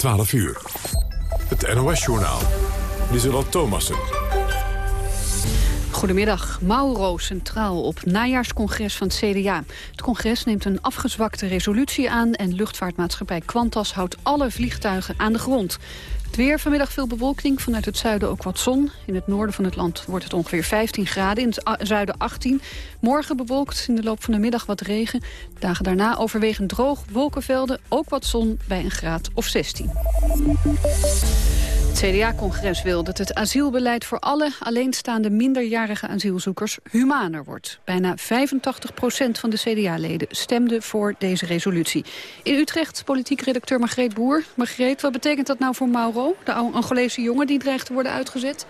12 uur. Het NOS-journaal. Lieselot Thomassen. Goedemiddag. Mauro centraal op najaarscongres van het CDA. Het congres neemt een afgezwakte resolutie aan... en luchtvaartmaatschappij Qantas houdt alle vliegtuigen aan de grond. Het weer vanmiddag veel bewolking, vanuit het zuiden ook wat zon. In het noorden van het land wordt het ongeveer 15 graden, in het zuiden 18. Morgen bewolkt, in de loop van de middag wat regen. Dagen daarna overwegend droog, wolkenvelden, ook wat zon bij een graad of 16. Het CDA-congres wil dat het asielbeleid voor alle alleenstaande minderjarige asielzoekers humaner wordt. Bijna 85% van de CDA-leden stemde voor deze resolutie. In Utrecht politiek redacteur Margreet Boer. Margreet, wat betekent dat nou voor Mauro, de Angolese jongen die dreigt te worden uitgezet?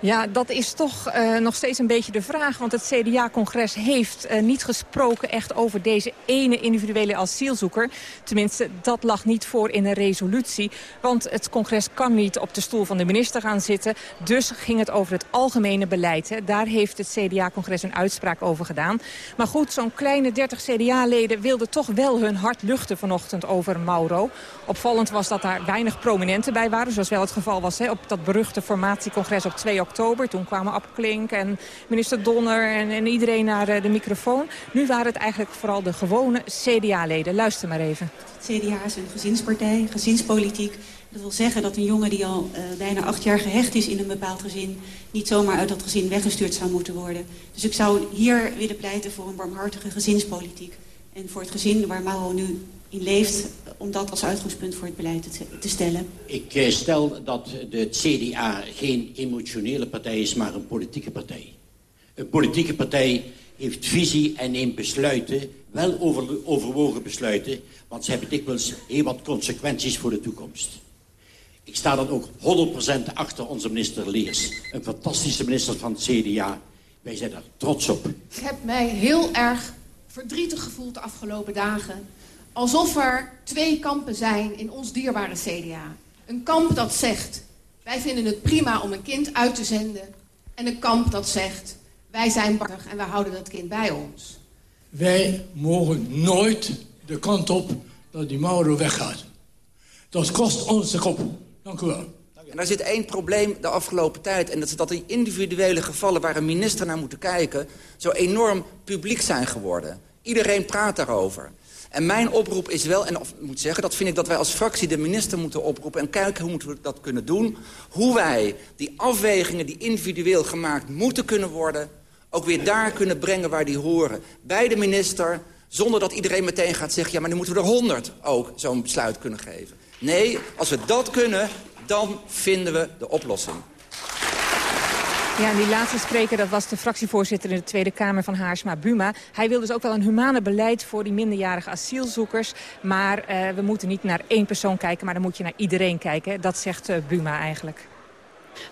Ja, dat is toch uh, nog steeds een beetje de vraag. Want het CDA-congres heeft uh, niet gesproken echt over deze ene individuele asielzoeker. Tenminste, dat lag niet voor in een resolutie. Want het congres kan niet op de stoel van de minister gaan zitten. Dus ging het over het algemene beleid. Hè. Daar heeft het CDA-congres een uitspraak over gedaan. Maar goed, zo'n kleine 30 CDA-leden wilden toch wel hun hart luchten vanochtend over Mauro. Opvallend was dat daar weinig prominenten bij waren. Zoals wel het geval was hè, op dat beruchte formatiecongres op 2 oktober oktober. Toen kwamen Ab Klink en minister Donner en, en iedereen naar eh, de microfoon. Nu waren het eigenlijk vooral de gewone CDA-leden. Luister maar even. CDA is een gezinspartij, gezinspolitiek. Dat wil zeggen dat een jongen die al uh, bijna acht jaar gehecht is in een bepaald gezin... niet zomaar uit dat gezin weggestuurd zou moeten worden. Dus ik zou hier willen pleiten voor een barmhartige gezinspolitiek. En voor het gezin waar Mauro nu in leeft om dat als uitgangspunt voor het beleid te, te stellen? Ik uh, stel dat de CDA geen emotionele partij is, maar een politieke partij. Een politieke partij heeft visie en neemt besluiten, wel over, overwogen besluiten... want ze hebben dikwijls heel wat consequenties voor de toekomst. Ik sta dan ook 100% achter onze minister Leers. Een fantastische minister van het CDA. Wij zijn er trots op. Ik heb mij heel erg verdrietig gevoeld de afgelopen dagen alsof er twee kampen zijn in ons dierbare CDA. Een kamp dat zegt, wij vinden het prima om een kind uit te zenden. En een kamp dat zegt, wij zijn bartig en wij houden dat kind bij ons. Wij mogen nooit de kant op dat die Mauro weggaat. Dat kost ons de kop. Dank u wel. En daar zit één probleem de afgelopen tijd. En dat is dat die individuele gevallen waar een minister naar moet kijken... zo enorm publiek zijn geworden. Iedereen praat daarover. En mijn oproep is wel, en of, ik moet zeggen, dat vind ik dat wij als fractie de minister moeten oproepen... en kijken hoe moeten we dat kunnen doen. Hoe wij die afwegingen die individueel gemaakt moeten kunnen worden... ook weer daar kunnen brengen waar die horen. Bij de minister, zonder dat iedereen meteen gaat zeggen... ja, maar nu moeten we er honderd ook zo'n besluit kunnen geven. Nee, als we dat kunnen, dan vinden we de oplossing. Ja, en die laatste spreker dat was de fractievoorzitter in de Tweede Kamer van Haarsma Buma. Hij wil dus ook wel een humane beleid voor die minderjarige asielzoekers. Maar uh, we moeten niet naar één persoon kijken, maar dan moet je naar iedereen kijken. Dat zegt uh, Buma eigenlijk.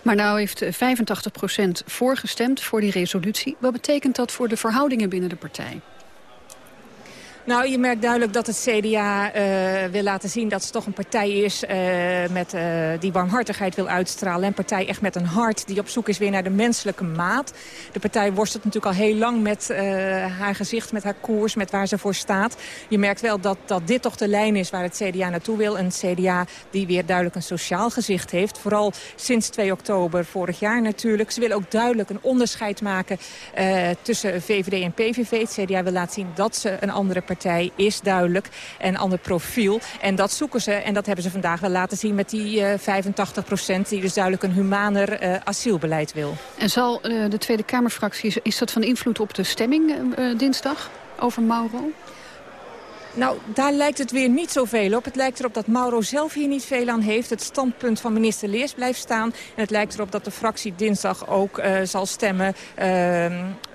Maar nou heeft 85% voorgestemd voor die resolutie. Wat betekent dat voor de verhoudingen binnen de partij? Nou, je merkt duidelijk dat het CDA uh, eh, wil laten zien dat ze toch een partij is uh, met, uh, die warmhartigheid wil uitstralen. Een partij echt met een hart die op zoek is weer naar de menselijke maat. De partij worstelt natuurlijk al heel lang met haar gezicht, met haar koers, met waar ze voor staat. Je merkt wel dat, dat dit toch de lijn is waar het CDA naartoe wil. Een CDA die weer duidelijk een sociaal gezicht heeft. Vooral sinds 2 oktober vorig jaar natuurlijk. Ze willen ook duidelijk een onderscheid maken tussen VVD en PVV. Het CDA wil laten zien dat ze een andere partij partij is duidelijk. Een ander profiel. En dat zoeken ze. En dat hebben ze vandaag wel laten zien met die uh, 85 procent... die dus duidelijk een humaner uh, asielbeleid wil. En zal uh, de Tweede Kamerfractie... is dat van invloed op de stemming dinsdag over Mauro? Nou, daar lijkt het weer niet zoveel op. Het lijkt erop dat Mauro zelf hier niet veel aan heeft. Het standpunt van minister Leers blijft staan. En het lijkt erop dat de fractie dinsdag ook uh, zal stemmen... Uh,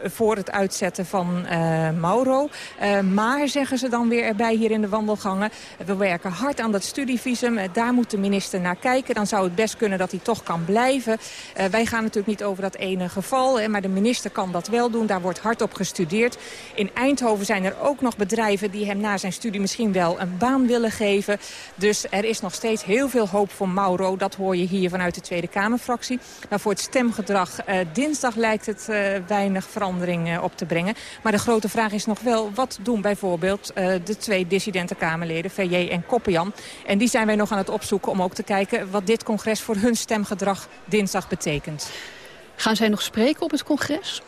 voor het uitzetten van uh, Mauro. maar, zeggen ze dan weer erbij hier in de wandelgangen... we werken hard aan dat studievisum. daar moet de minister naar kijken. Dan zou het best kunnen dat hij toch kan blijven. wij gaan natuurlijk niet over dat ene geval. Hè, maar de minister kan dat wel doen. Daar wordt hard op gestudeerd. In Eindhoven zijn er ook nog bedrijven die hem na zijn studie misschien wel een baan willen geven. Dus er is nog steeds heel veel hoop voor Mauro. Dat hoor je hier vanuit de Tweede Kamerfractie. Maar voor het stemgedrag dinsdag lijkt het weinig verandering op te brengen. Maar de grote vraag is nog wel, wat doen bijvoorbeeld de twee dissidente Kamerleden, VJ en Koppian. En die zijn wij nog aan het opzoeken om ook te kijken wat dit congres voor hun stemgedrag dinsdag betekent. Gaan zij nog spreken op het congres?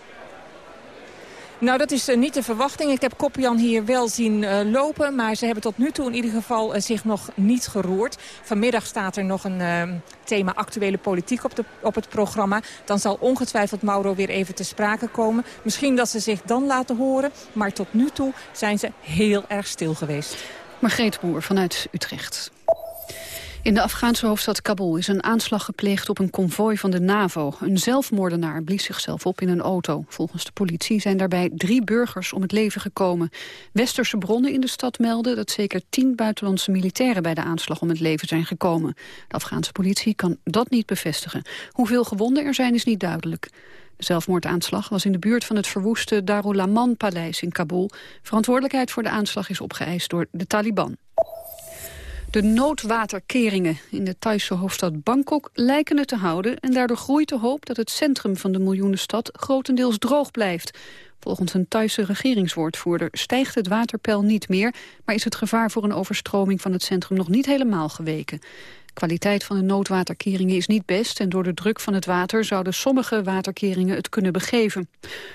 Nou, dat is uh, niet de verwachting. Ik heb Koppian hier wel zien uh, lopen. Maar ze hebben tot nu toe in ieder geval uh, zich nog niet geroerd. Vanmiddag staat er nog een thema actuele politiek op, de, op het programma. Dan zal ongetwijfeld Mauro weer even te sprake komen. Misschien dat ze zich dan laten horen. Maar tot nu toe zijn ze heel erg stil geweest. Margreet Boer vanuit Utrecht. In de Afghaanse hoofdstad Kabul is een aanslag gepleegd op een konvooi van de NAVO. Een zelfmoordenaar blies zichzelf op in een auto. Volgens de politie zijn daarbij drie burgers om het leven gekomen. Westerse bronnen in de stad melden dat zeker tien buitenlandse militairen bij de aanslag om het leven zijn gekomen. De Afghaanse politie kan dat niet bevestigen. Hoeveel gewonden er zijn is niet duidelijk. De zelfmoordaanslag was in de buurt van het verwoeste Darul Aman-paleis in Kabul. Verantwoordelijkheid voor de aanslag is opgeëist door de Taliban. De noodwaterkeringen in de Thaise hoofdstad Bangkok lijken het te houden... en daardoor groeit de hoop dat het centrum van de miljoenenstad grotendeels droog blijft. Volgens een Thaise regeringswoordvoerder stijgt het waterpeil niet meer... maar is het gevaar voor een overstroming van het centrum nog niet helemaal geweken kwaliteit van de noodwaterkeringen is niet best... en door de druk van het water zouden sommige waterkeringen het kunnen begeven.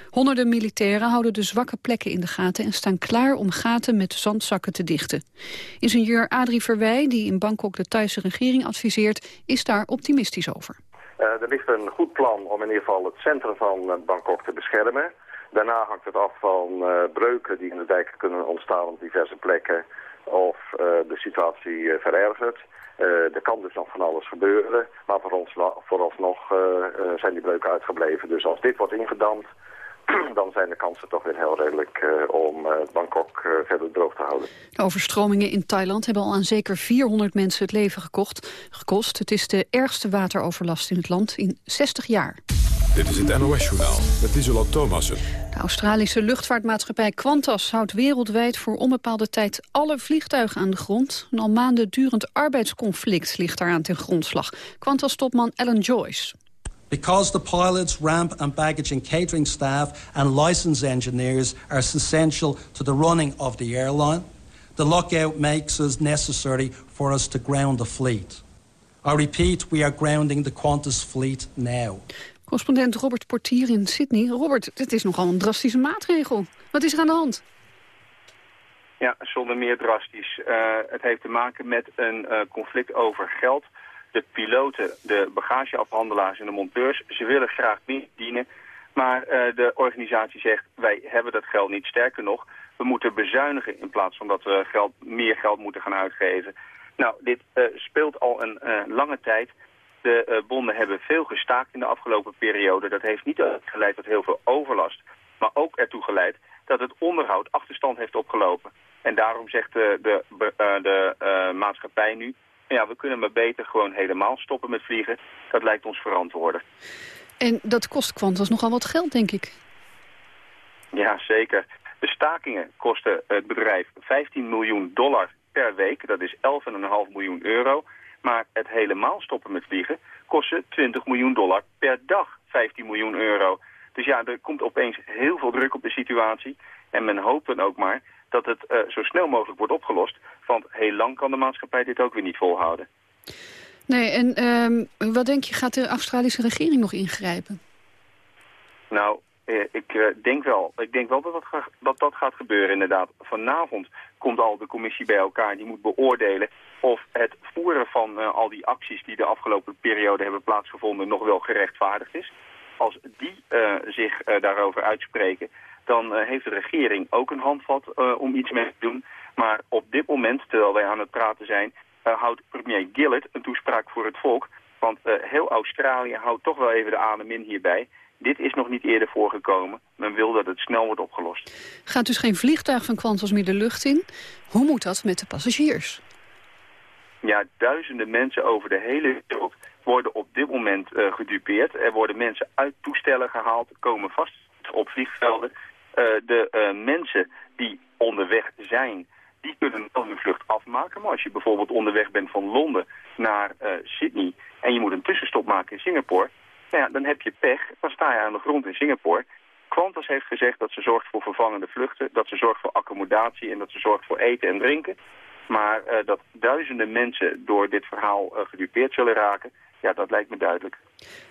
Honderden militairen houden de zwakke plekken in de gaten... en staan klaar om gaten met zandzakken te dichten. Ingenieur Adrie Verwij, die in Bangkok de Thaise regering adviseert... is daar optimistisch over. Uh, er ligt een goed plan om in ieder geval het centrum van uh, Bangkok te beschermen. Daarna hangt het af van uh, breuken die in de dijk kunnen ontstaan op diverse plekken of de situatie verergert. Uh, er kan dus nog van alles gebeuren, maar voor ons, vooralsnog zijn die breuken uitgebleven. Dus als dit wordt ingedamd, dan zijn de kansen toch weer heel redelijk om Bangkok verder droog te houden. De overstromingen in Thailand hebben al aan zeker 400 mensen het leven gekocht, gekost. Het is de ergste wateroverlast in het land in 60 jaar. Dit is het NOS-journaal met Isola Thomassen. De Australische luchtvaartmaatschappij Qantas houdt wereldwijd voor onbepaalde tijd alle vliegtuigen aan de grond. Een al maanden durend arbeidsconflict ligt daaraan ten grondslag. Qantas-topman Alan Joyce. Because the pilots, ramp and baggage and catering staff and licensed engineers are essential to the running of the airline, the lockout makes it necessary for us to ground the fleet. I repeat, we are grounding the Qantas fleet now. Correspondent Robert Portier in Sydney. Robert, dit is nogal een drastische maatregel. Wat is er aan de hand? Ja, zonder meer drastisch. Uh, het heeft te maken met een uh, conflict over geld. De piloten, de bagageafhandelaars en de monteurs, ze willen graag meer dienen. Maar uh, de organisatie zegt, wij hebben dat geld niet. Sterker nog, we moeten bezuinigen in plaats van dat we geld, meer geld moeten gaan uitgeven. Nou, dit speelt al een lange tijd. De uh, bonden hebben veel gestaakt in de afgelopen periode. Dat heeft niet geleid tot heel veel overlast, maar ook ertoe geleid dat het onderhoud achterstand heeft opgelopen. En daarom zegt de, de, uh, de uh, maatschappij nu, ja, we kunnen maar beter gewoon helemaal stoppen met vliegen. Dat lijkt ons verantwoorden. En dat kost Qantas nogal wat geld, denk ik. Ja, zeker. De stakingen kosten het bedrijf 15 miljoen dollar per week. Dat is 11,5 miljoen euro. Maar het helemaal stoppen met vliegen kostte 20 miljoen dollar per dag, 15 miljoen euro. Dus ja, er komt opeens heel veel druk op de situatie. En men hoopt dan ook maar dat het uh, zo snel mogelijk wordt opgelost. Want heel lang kan de maatschappij dit ook weer niet volhouden. Nee, en um, wat denk je, gaat de Australische regering nog ingrijpen? Nou, eh, ik, uh, denk wel, ik denk wel dat dat, dat dat gaat gebeuren inderdaad. Vanavond komt al de commissie bij elkaar die moet beoordelen of het voeren van uh, al die acties die de afgelopen periode hebben plaatsgevonden nog wel gerechtvaardigd is. Als die uh, zich uh, daarover uitspreken, dan heeft de regering ook een handvat om iets mee te doen. Maar op dit moment, terwijl wij aan het praten zijn, houdt premier Gillett een toespraak voor het volk. Want heel Australië houdt toch wel even de adem in hierbij. Dit is nog niet eerder voorgekomen. Men wil dat het snel wordt opgelost. Gaat dus geen vliegtuig van Qantas meer de lucht in? Hoe moet dat met de passagiers? Ja, duizenden mensen over de hele wereld worden op dit moment uh, gedupeerd. Er worden mensen uit toestellen gehaald, komen vast op vliegvelden. Uh, de uh, mensen die onderweg zijn, die kunnen wel hun vlucht afmaken. Maar als je bijvoorbeeld onderweg bent van Londen naar Sydney en je moet een tussenstop maken in Singapore, nou ja, dan heb je pech. Dan sta je aan de grond in Singapore. Qantas heeft gezegd dat ze zorgt voor vervangende vluchten, dat ze zorgt voor accommodatie en dat ze zorgt voor eten en drinken. Maar uh, dat duizenden mensen door dit verhaal uh, gedupeerd zullen raken, ja, dat lijkt me duidelijk.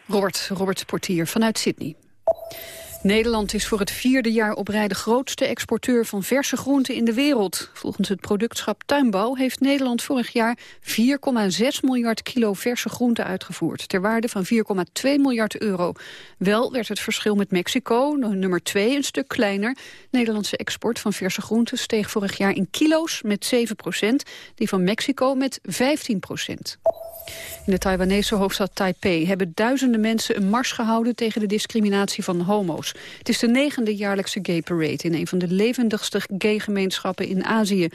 Robert, Robert Portier vanuit Sydney. Nederland is voor het vierde jaar op rij de grootste exporteur van verse groenten in de wereld. Volgens het productschap Tuinbouw heeft Nederland vorig jaar 4,6 miljard kilo verse groenten uitgevoerd. Ter waarde van 4,2 miljard euro. Wel werd het verschil met Mexico, nummer 2, een stuk kleiner. Nederlandse export van verse groenten steeg vorig jaar in kilo's met 7 procent. Die van Mexico met 15 procent. In de Taiwanese hoofdstad Taipei hebben duizenden mensen een mars gehouden tegen de discriminatie van homo's. Het is de negende jaarlijkse gay parade in een van de levendigste gay-gemeenschappen in Azië.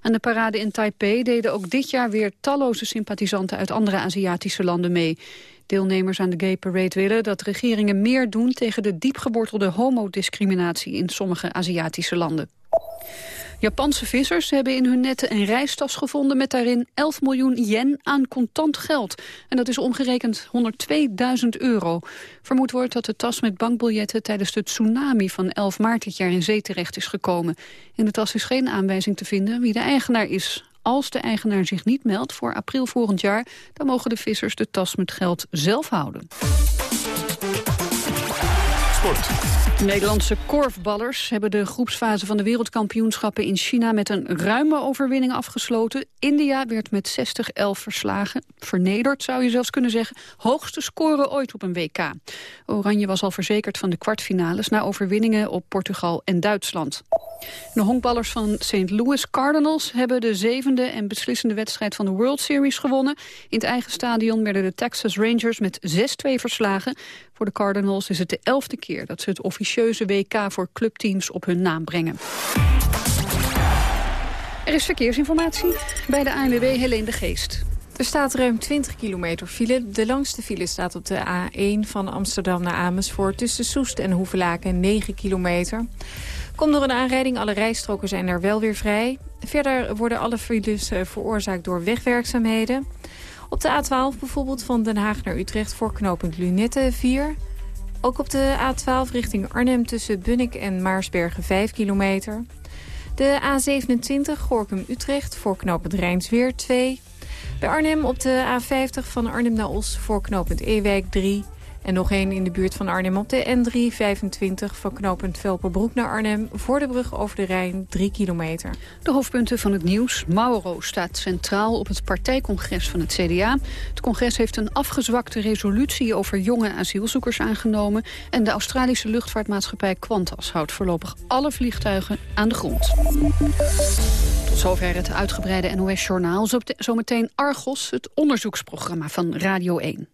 Aan de parade in Taipei deden ook dit jaar weer talloze sympathisanten uit andere Aziatische landen mee. Deelnemers aan de Gay Parade willen dat regeringen meer doen tegen de diepgewortelde homodiscriminatie in sommige Aziatische landen. Japanse vissers hebben in hun netten een reistas gevonden... met daarin 11 miljoen yen aan contant geld. En dat is omgerekend 102.000 euro. Vermoed wordt dat de tas met bankbiljetten... tijdens de tsunami van 11 maart dit jaar in zee terecht is gekomen. In de tas is geen aanwijzing te vinden wie de eigenaar is. Als de eigenaar zich niet meldt voor april volgend jaar... dan mogen de vissers de tas met geld zelf houden. De Nederlandse korfballers hebben de groepsfase van de wereldkampioenschappen in China met een ruime overwinning afgesloten. India werd met 60-11 verslagen. Vernederd zou je zelfs kunnen zeggen. Hoogste score ooit op een WK. Oranje was al verzekerd van de kwartfinales na overwinningen op Portugal en Duitsland. De honkballers van St. Louis Cardinals hebben de zevende en beslissende wedstrijd van de World Series gewonnen. In het eigen stadion werden de Texas Rangers met 6-2 verslagen. Voor de Cardinals is het de elfde keer dat ze het officieuze WK voor clubteams op hun naam brengen. Er is verkeersinformatie bij de ANWB Helene de Geest. Er staat ruim 20 kilometer file. De langste file staat op de A1 van Amsterdam naar Amersfoort... tussen Soest en Hoevelaken 9 kilometer. Komt door een aanrijding, alle rijstroken zijn er wel weer vrij. Verder worden alle files eh, veroorzaakt door wegwerkzaamheden. Op de A12 bijvoorbeeld van Den Haag naar Utrecht voor knooppunt Lunette 4. Ook op de A12 richting Arnhem tussen Bunnik en Maarsbergen 5 kilometer. De A27 Gorkum-Utrecht voor knooppunt Rijnsweer 2. Bij Arnhem op de A50 van Arnhem naar Os voor knooppunt Ewijk 3. En nog één in de buurt van Arnhem op de N325 van knooppunt Velperbroek naar Arnhem... voor de brug over de Rijn, 3 kilometer. De hoofdpunten van het nieuws. Mauro staat centraal op het partijcongres van het CDA. Het congres heeft een afgezwakte resolutie over jonge asielzoekers aangenomen... en de Australische luchtvaartmaatschappij Qantas houdt voorlopig alle vliegtuigen aan de grond. Tot zover het uitgebreide NOS-journaal. Zometeen Argos, het onderzoeksprogramma van Radio 1.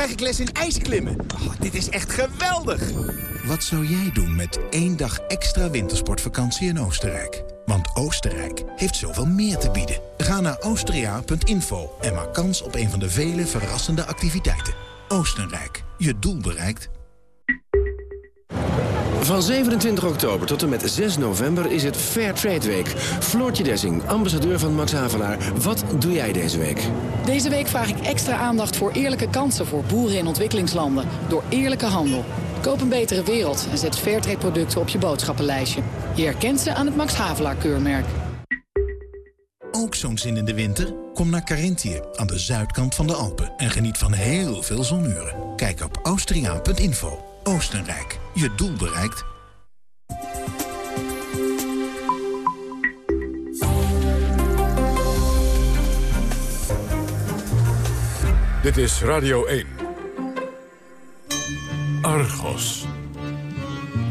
krijg ik les in ijsklimmen. Oh, dit is echt geweldig! Wat zou jij doen met één dag extra wintersportvakantie in Oostenrijk? Want Oostenrijk heeft zoveel meer te bieden. Ga naar austria.info en maak kans op een van de vele verrassende activiteiten. Oostenrijk, je doel bereikt. Van 27 oktober tot en met 6 november is het Fair Trade Week. Floortje Dessing, ambassadeur van Max Havelaar. Wat doe jij deze week? Deze week vraag ik extra aandacht voor eerlijke kansen voor boeren in ontwikkelingslanden. Door eerlijke handel. Koop een betere wereld en zet Fairtrade producten op je boodschappenlijstje. Je herkent ze aan het Max Havelaar keurmerk. Ook zo'n zin in de winter? Kom naar Carinthië, aan de zuidkant van de Alpen... en geniet van heel veel zonuren. Kijk op austriaan.info. Oostenrijk, je doel bereikt. Dit is Radio 1. Argos.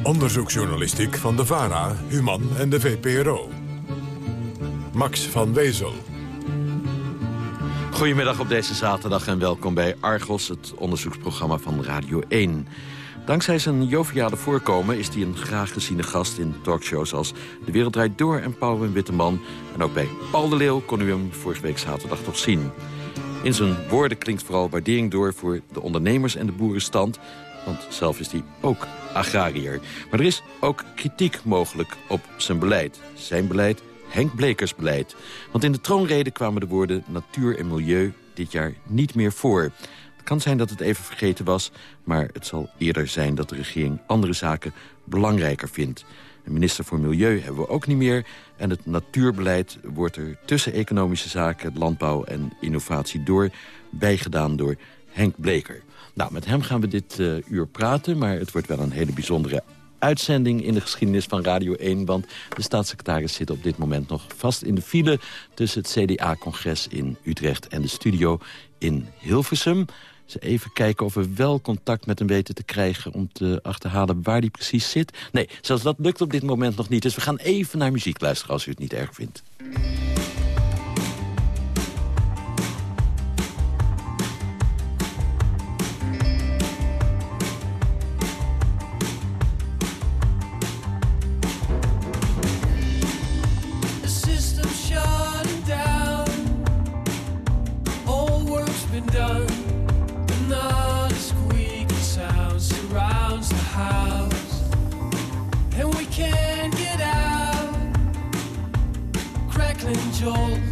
Onderzoeksjournalistiek van de VARA, Human en de VPRO. Max van Wezel. Goedemiddag op deze zaterdag en welkom bij Argos, het onderzoeksprogramma van Radio 1. Dankzij zijn joviale voorkomen is hij een graag geziene gast in talkshows als De Wereld Draait Door en Pauw en Witteman. En ook bij Paul de Leeuw kon u hem vorige week zaterdag toch zien. In zijn woorden klinkt vooral waardering door voor de ondernemers en de boerenstand. Want zelf is hij ook agrariër. Maar er is ook kritiek mogelijk op zijn beleid. Zijn beleid, Henk Blekers beleid. Want in de troonrede kwamen de woorden natuur en milieu dit jaar niet meer voor. Kan zijn dat het even vergeten was, maar het zal eerder zijn dat de regering andere zaken belangrijker vindt. Een minister voor Milieu hebben we ook niet meer. En het natuurbeleid wordt er tussen economische zaken, landbouw en innovatie door bijgedaan door Henk Bleker. Nou, met hem gaan we dit uh, uur praten, maar het wordt wel een hele bijzondere uitzending in de geschiedenis van Radio 1... want de staatssecretaris zit op dit moment nog vast in de file... tussen het CDA-congres in Utrecht en de studio in Hilversum. Dus even kijken of we wel contact met hem weten te krijgen... om te achterhalen waar hij precies zit. Nee, zelfs dat lukt op dit moment nog niet. Dus we gaan even naar muziek luisteren als u het niet erg vindt. gold.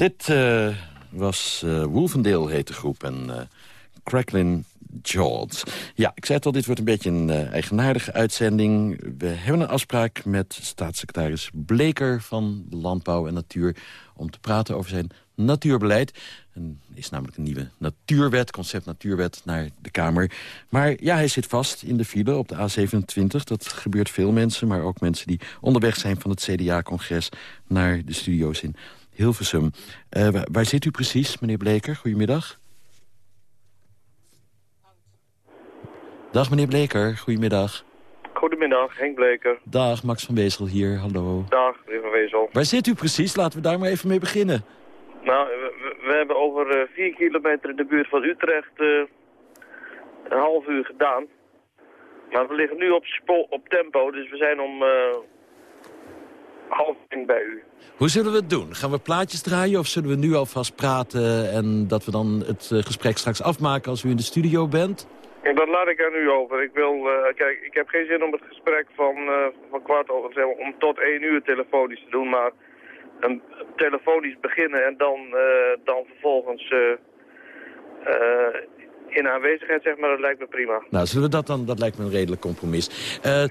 Dit uh, was uh, Wolfendale, heet de groep. En uh, Cracklin. Ja, ik zei het al, dit wordt een beetje een eigenaardige uitzending. We hebben een afspraak met staatssecretaris Bleker van Landbouw en Natuur... om te praten over zijn natuurbeleid. Er is namelijk een nieuwe natuurwet, concept natuurwet, naar de Kamer. Maar ja, hij zit vast in de file op de A27. Dat gebeurt veel mensen, maar ook mensen die onderweg zijn... van het CDA-congres naar de studio's in Hilversum. Uh, waar, zit u precies, meneer Bleker? Goedemiddag. Dag, meneer Bleker. Goedemiddag. Goedemiddag, Henk Bleker. Dag, Max van Wezel hier. Hallo. Dag, meneer van Wezel. Waar zit u precies? Laten we daar maar even mee beginnen. Nou, we, we hebben over uh, vier kilometer in de buurt van Utrecht uh, een half uur gedaan. Maar we liggen nu op, op tempo, dus we zijn om eh half bij u. Hoe zullen we het doen? Gaan we plaatjes draaien of zullen we nu alvast praten... en dat we dan het eh, gesprek straks afmaken als u in de studio bent? En dat laat ik aan u over. Ik wil, eh, kijk, ik heb geen zin om het gesprek van, eh, van kwart over, zeg maar, om tot één uur telefonisch te doen, maar een telefonisch beginnen en dan, dan vervolgens in aanwezigheid, zeg maar, dat lijkt me prima. Nou, zullen we dat dan? Dat lijkt me een redelijk compromis. Eh,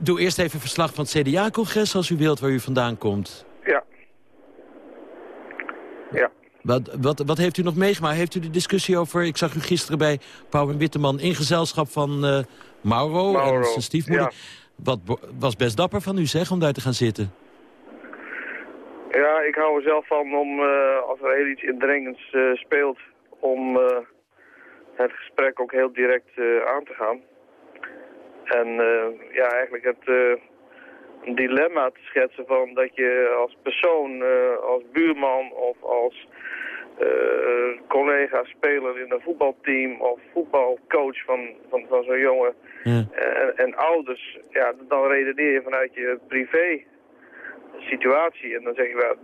doe eerst even verslag van het CDA-congres als u wilt waar u vandaan komt. Ja. Ja. Wat, wat, wat heeft u nog meegemaakt? Heeft u de discussie over... Ik zag u gisteren bij Pauw en Witteman in gezelschap van eh, Mauro, Mauro, en zijn stiefmoeder. ja. Wat was best dapper van u, zeg, om daar te gaan zitten. Ja, ik hou er zelf van om, eh, als er heel iets indringends eh, speelt, om het gesprek ook heel direct eh, aan te gaan. En eh, ja, eigenlijk het eh, dilemma te schetsen van dat je als persoon, als buurman of als collega, speler in een voetbalteam of voetbalcoach van, van, van zo'n jongen en, en ouders, ja, dan redeneer je vanuit je privé situatie. En dan zeg je, wel,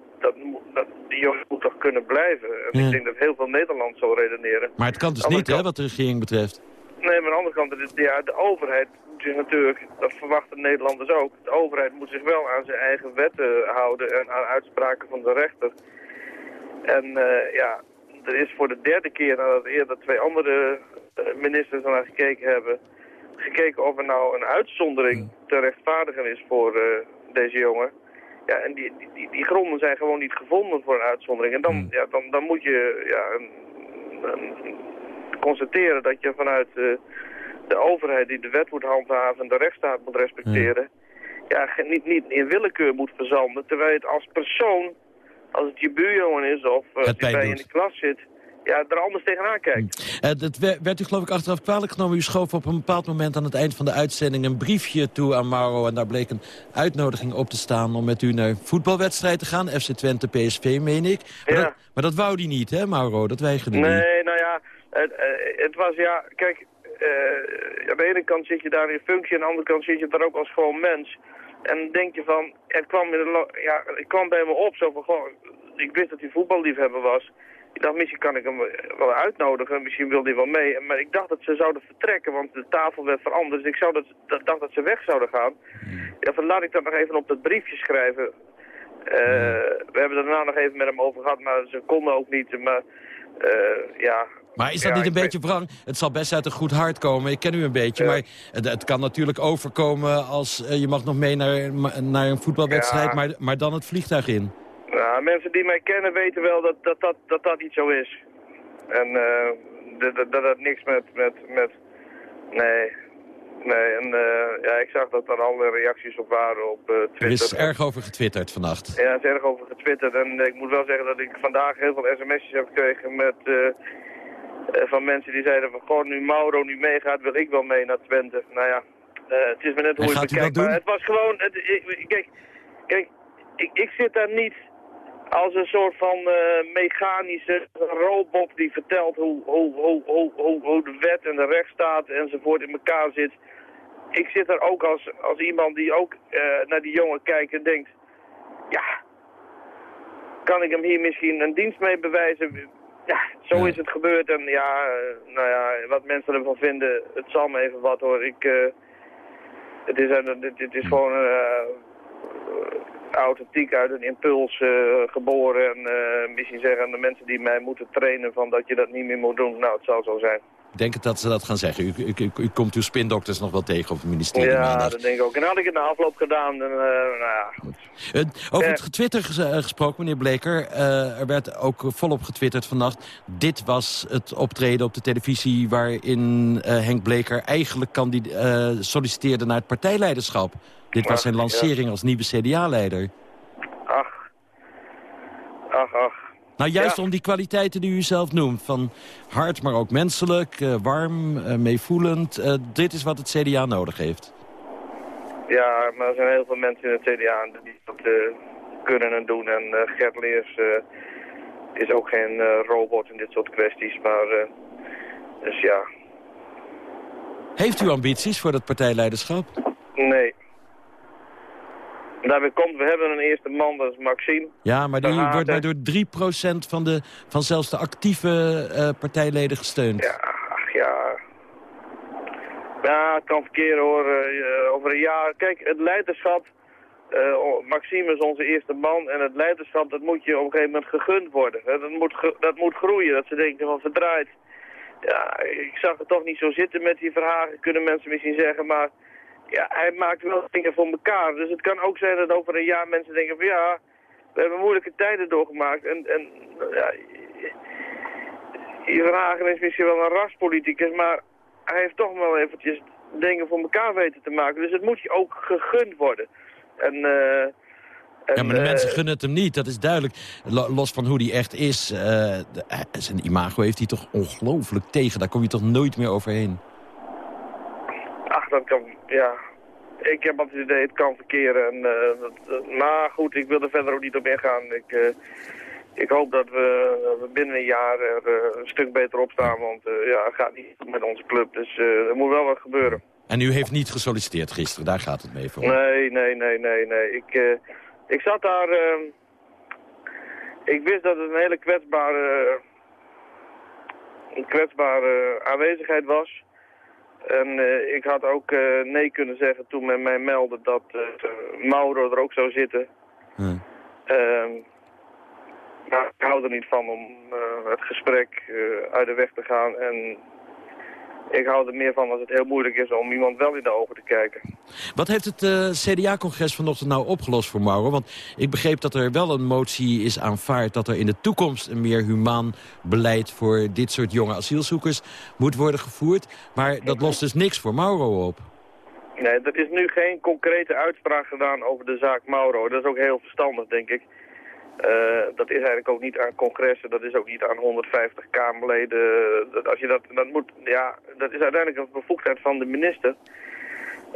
dat, die jongen moet toch kunnen blijven. En Ja. ik denk dat heel veel Nederlanders zo redeneren. Maar het kan dus niet, hè, wat de regering betreft. Nee, maar aan de andere kant, de, ja, de overheid moet zich natuurlijk, dat verwachten Nederlanders ook, de overheid moet zich wel aan zijn eigen wetten houden en aan uitspraken van de rechter. En eh, ja, er is voor de derde keer nadat eerder twee andere eh, ministers er naar gekeken hebben, gekeken of er nou een uitzondering te rechtvaardigen is voor eh, deze jongen. Ja, en die, die, die, die gronden zijn gewoon niet gevonden voor een uitzondering. En dan, ja, dan, dan moet je ja, een, een- constateren dat je vanuit eh, de overheid die de wet moet handhaven en de rechtsstaat moet respecteren, ja, ge- niet, niet in willekeur moet verzanden. Terwijl je het als persoon, als het je buurjongen is of eh, als je pijn bij je in de klas zit, ja, er anders tegenaan kijkt. Eh, dat wer- werd u geloof ik achteraf kwalijk genomen. U schoof op een bepaald moment aan het eind van de uitzending... een briefje toe aan Mauro. En daar bleek een uitnodiging op te staan om met u naar een voetbalwedstrijd te gaan. FC Twente, PSV, meen ik. Maar, Ja. dat, maar dat wou die niet, hè, Mauro? Dat weigerde die. Nee, nou ja, het, eh, het was ja, kijk, eh, aan de ene kant zit je daar in functie, aan de andere kant zit je daar ook als gewoon mens. En dan denk je van, het kwam, in de lo- ja, het kwam bij me op, zo van, ik wist dat hij voetballiefhebber was. Ik dacht, misschien kan ik hem wel uitnodigen, misschien wil hij wel mee. Maar ik dacht dat ze zouden vertrekken, want de tafel werd veranderd. Dus ik zou dat, dat, dacht dat ze weg zouden gaan. Ja, van laat ik dat nog even op dat briefje schrijven. Eh, We hebben er daarna nog even met hem over gehad, maar ze konden ook niet. Maar eh, ja, Maar is dat Ja, niet een beetje wrang? Het zal best uit een goed hart komen. Ik ken u een beetje, maar het, het kan natuurlijk overkomen als eh, je mag nog mee naar, naar een voetbalwedstrijd, Ja. maar, maar dan het vliegtuig in. Nou, mensen die mij kennen weten wel dat dat, dat, dat, dat niet zo is. En eh, dat, dat, dat niks met, met, met... Nee. Nee, en eh, ja, ik zag dat er alle reacties op waren op eh, Er Twitter. is erg over getwitterd vannacht. Ja, er is erg over getwitterd. En eh, ik moet wel zeggen dat ik vandaag heel veel sms'jes heb gekregen met, eh, eh, van mensen die zeiden van... Goh, nu Mauro nu meegaat, wil ik wel mee naar Twente. Nou ja, eh, het is maar net hoe En je het bekijkt. Maar het was gewoon... Het, ik- kijk, kijk ik, ik zit daar niet als een soort van eh, mechanische robot die vertelt hoe, hoe, hoe, hoe, hoe, hoe de wet en de rechtsstaat enzovoort in elkaar zit. Ik zit er ook als, als iemand die ook eh, naar die jongen kijkt en denkt, ja, kan ik hem hier misschien een dienst mee bewijzen? Ja, zo is het gebeurd en ja, eh, nou ja, wat mensen ervan vinden, het zal me even wat hoor. Ik, het is, dit is gewoon authentiek uit een impuls eh, geboren. En eh, misschien zeggen de mensen die mij moeten trainen van dat je dat niet meer moet doen. Nou, het zal zo zijn. Ik denk dat ze dat gaan zeggen. U, u, u, u komt uw spindokters nog wel tegen op het ministerie ja, maandag. dat denk ik ook. En had ik het na afloop gedaan, dan, eh, nou ja, goed. Over het getwitter ges- gesproken, meneer Bleker. er werd ook volop getwitterd vannacht. Dit was het optreden op de televisie... waarin Henk Bleker eigenlijk eh, solliciteerde naar het partijleiderschap. Dit was zijn lancering als nieuwe CDA-leider. Ach. Ach, ach. Nou, juist Ja. om die kwaliteiten die u zelf noemt. Van hard, maar ook menselijk, eh, warm, eh, meevoelend. Eh, dit is wat het CDA nodig heeft. Ja, maar er zijn heel veel mensen in het CDA die dat kunnen en doen. En Gert Leers is ook geen robot in dit soort kwesties. Maar, dus ja. Heeft u ambities voor dat partijleiderschap? Nee. Daarbij komt, we hebben een eerste man, dat is Maxime. Ja, maar die wordt maar door 3% van, de, van zelfs de actieve eh, partijleden gesteund. Ja, ach ja. Ja, het kan verkeren hoor. eh, over een jaar. Kijk, het leiderschap. eh, Maxime is onze eerste man. En het leiderschap, dat moet je op een gegeven moment gegund worden. Dat moet, dat moet groeien. Dat ze denken van verdraaid. Ja, ik zag het toch niet zo zitten met die verhagen, kunnen mensen misschien zeggen. Maar ja, hij maakt wel dingen voor elkaar. Dus het kan ook zijn dat over een jaar mensen denken van ja, we hebben moeilijke tijden doorgemaakt. En, en ja, die is misschien wel een raspoliticus, maar hij heeft toch wel eventjes dingen voor elkaar weten te maken. Dus het moet je ook gegund worden. En, eh, en, Ja, maar de eh, mensen gunnen het hem niet, dat is duidelijk. Lo- los van hoe hij echt is. eh, zijn imago heeft hij toch ongelooflijk tegen. Daar kom je toch nooit meer overheen. Ach, dat kan, ja. Ik heb altijd het idee, het kan verkeren. En, dat, dat- maar goed, ik wil er verder ook niet op ingaan. Ik, eh, ik hoop dat we, dat we binnen een jaar er eh, een stuk beter op staan. Want ja, het gaat niet met onze club. Dus er moet wel wat gebeuren. En u heeft niet gesolliciteerd gisteren, daar gaat het mee voor. Nee, nee, nee, nee, nee. Ik, ik zat daar... eh, ik wist dat het een hele kwetsbare, een kwetsbare aanwezigheid was. En eh, ik had ook eh, nee kunnen zeggen toen men mij meldde dat eh, Mauro er ook zou zitten. Ehm, maar ik hou er niet van om het gesprek uit de weg te gaan. En ik hou er meer van als het heel moeilijk is om iemand wel in de ogen te kijken. Wat heeft het eh, CDA-congres vanochtend nou opgelost voor Mauro? Want ik begreep dat er wel een motie is aanvaard... dat er in de toekomst een meer humaan beleid voor dit soort jonge asielzoekers moet worden gevoerd. Maar dat lost dus niks voor Mauro op. Nee, er is nu geen concrete uitspraak gedaan over de zaak Mauro. Dat is ook heel verstandig, denk ik. Eh, dat is eigenlijk ook niet aan congressen, dat is ook niet aan 150 Kamerleden. Dat, als je dat, dat, moet, ja, dat is uiteindelijk een bevoegdheid van de minister.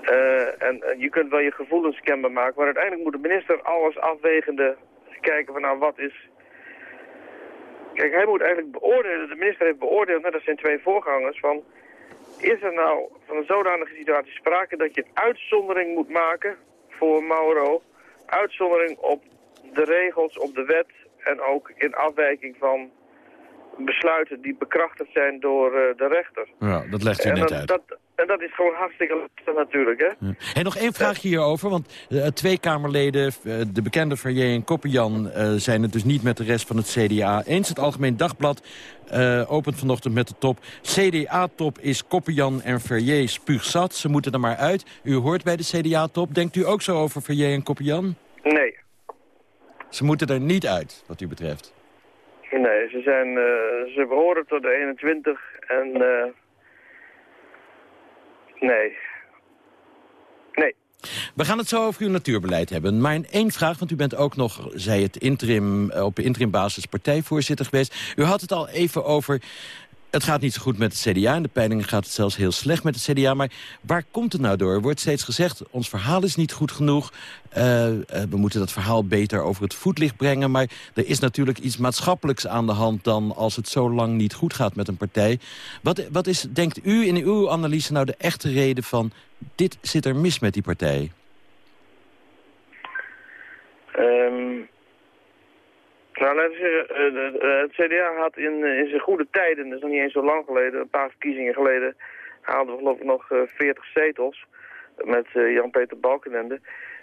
Eh, en, je kunt wel je gevoelens kenbaar maken, maar uiteindelijk moet de minister alles afwegende kijken van nou wat is... Kijk, hij moet eigenlijk beoordelen, de minister heeft beoordeeld, net als zijn twee voorgangers, van is er nou van een zodanige situatie sprake dat je een uitzondering moet maken voor Mauro? Uitzondering op de regels, op de wet en ook in afwijking van besluiten die bekrachtigd zijn door eh, de rechter. Ja, dat legt u en, net dat, uit. Dat, en dat is gewoon hartstikke lastig natuurlijk, hè? En nog één vraagje hierover, want eh, twee Kamerleden, eh, de bekende Verrier en Koppenjan... zijn het dus niet met de rest van het CDA eens. Het Algemeen Dagblad opent vanochtend met de top. CDA-top is Koppenjan en Verrier spuugzat. Ze moeten er maar uit. U hoort bij de CDA-top. Denkt u ook zo over Verrier en Koppenjan? Nee. Ze moeten er niet uit, wat u betreft. Nee, ze, zijn, eh, ze behoren tot de 21 en... eh, nee. Nee. We gaan het zo over uw natuurbeleid hebben. Maar één vraag, want u bent ook nog, zei het, interim, eh, op interimbasis partijvoorzitter geweest. U had het al even over... Het gaat niet zo goed met het CDA. In de peilingen gaat het zelfs heel slecht met het CDA. Maar waar komt het nou door? Er wordt steeds gezegd, ons verhaal is niet goed genoeg. Eh, eh, we moeten dat verhaal beter over het voetlicht brengen. Maar er is natuurlijk iets maatschappelijks aan de hand... dan als het zo lang niet goed gaat met een partij. Wat, wat is, denkt u in uw analyse nou de echte reden van... dit zit er mis met die partij? Ehm, nou, laten we zeggen, eh, eh, het CDA had in, eh, in zijn goede tijden, is nog niet eens zo lang geleden, een paar verkiezingen geleden, haalden we geloof ik nog eh, 40 zetels met eh, Jan-Peter Balkenende.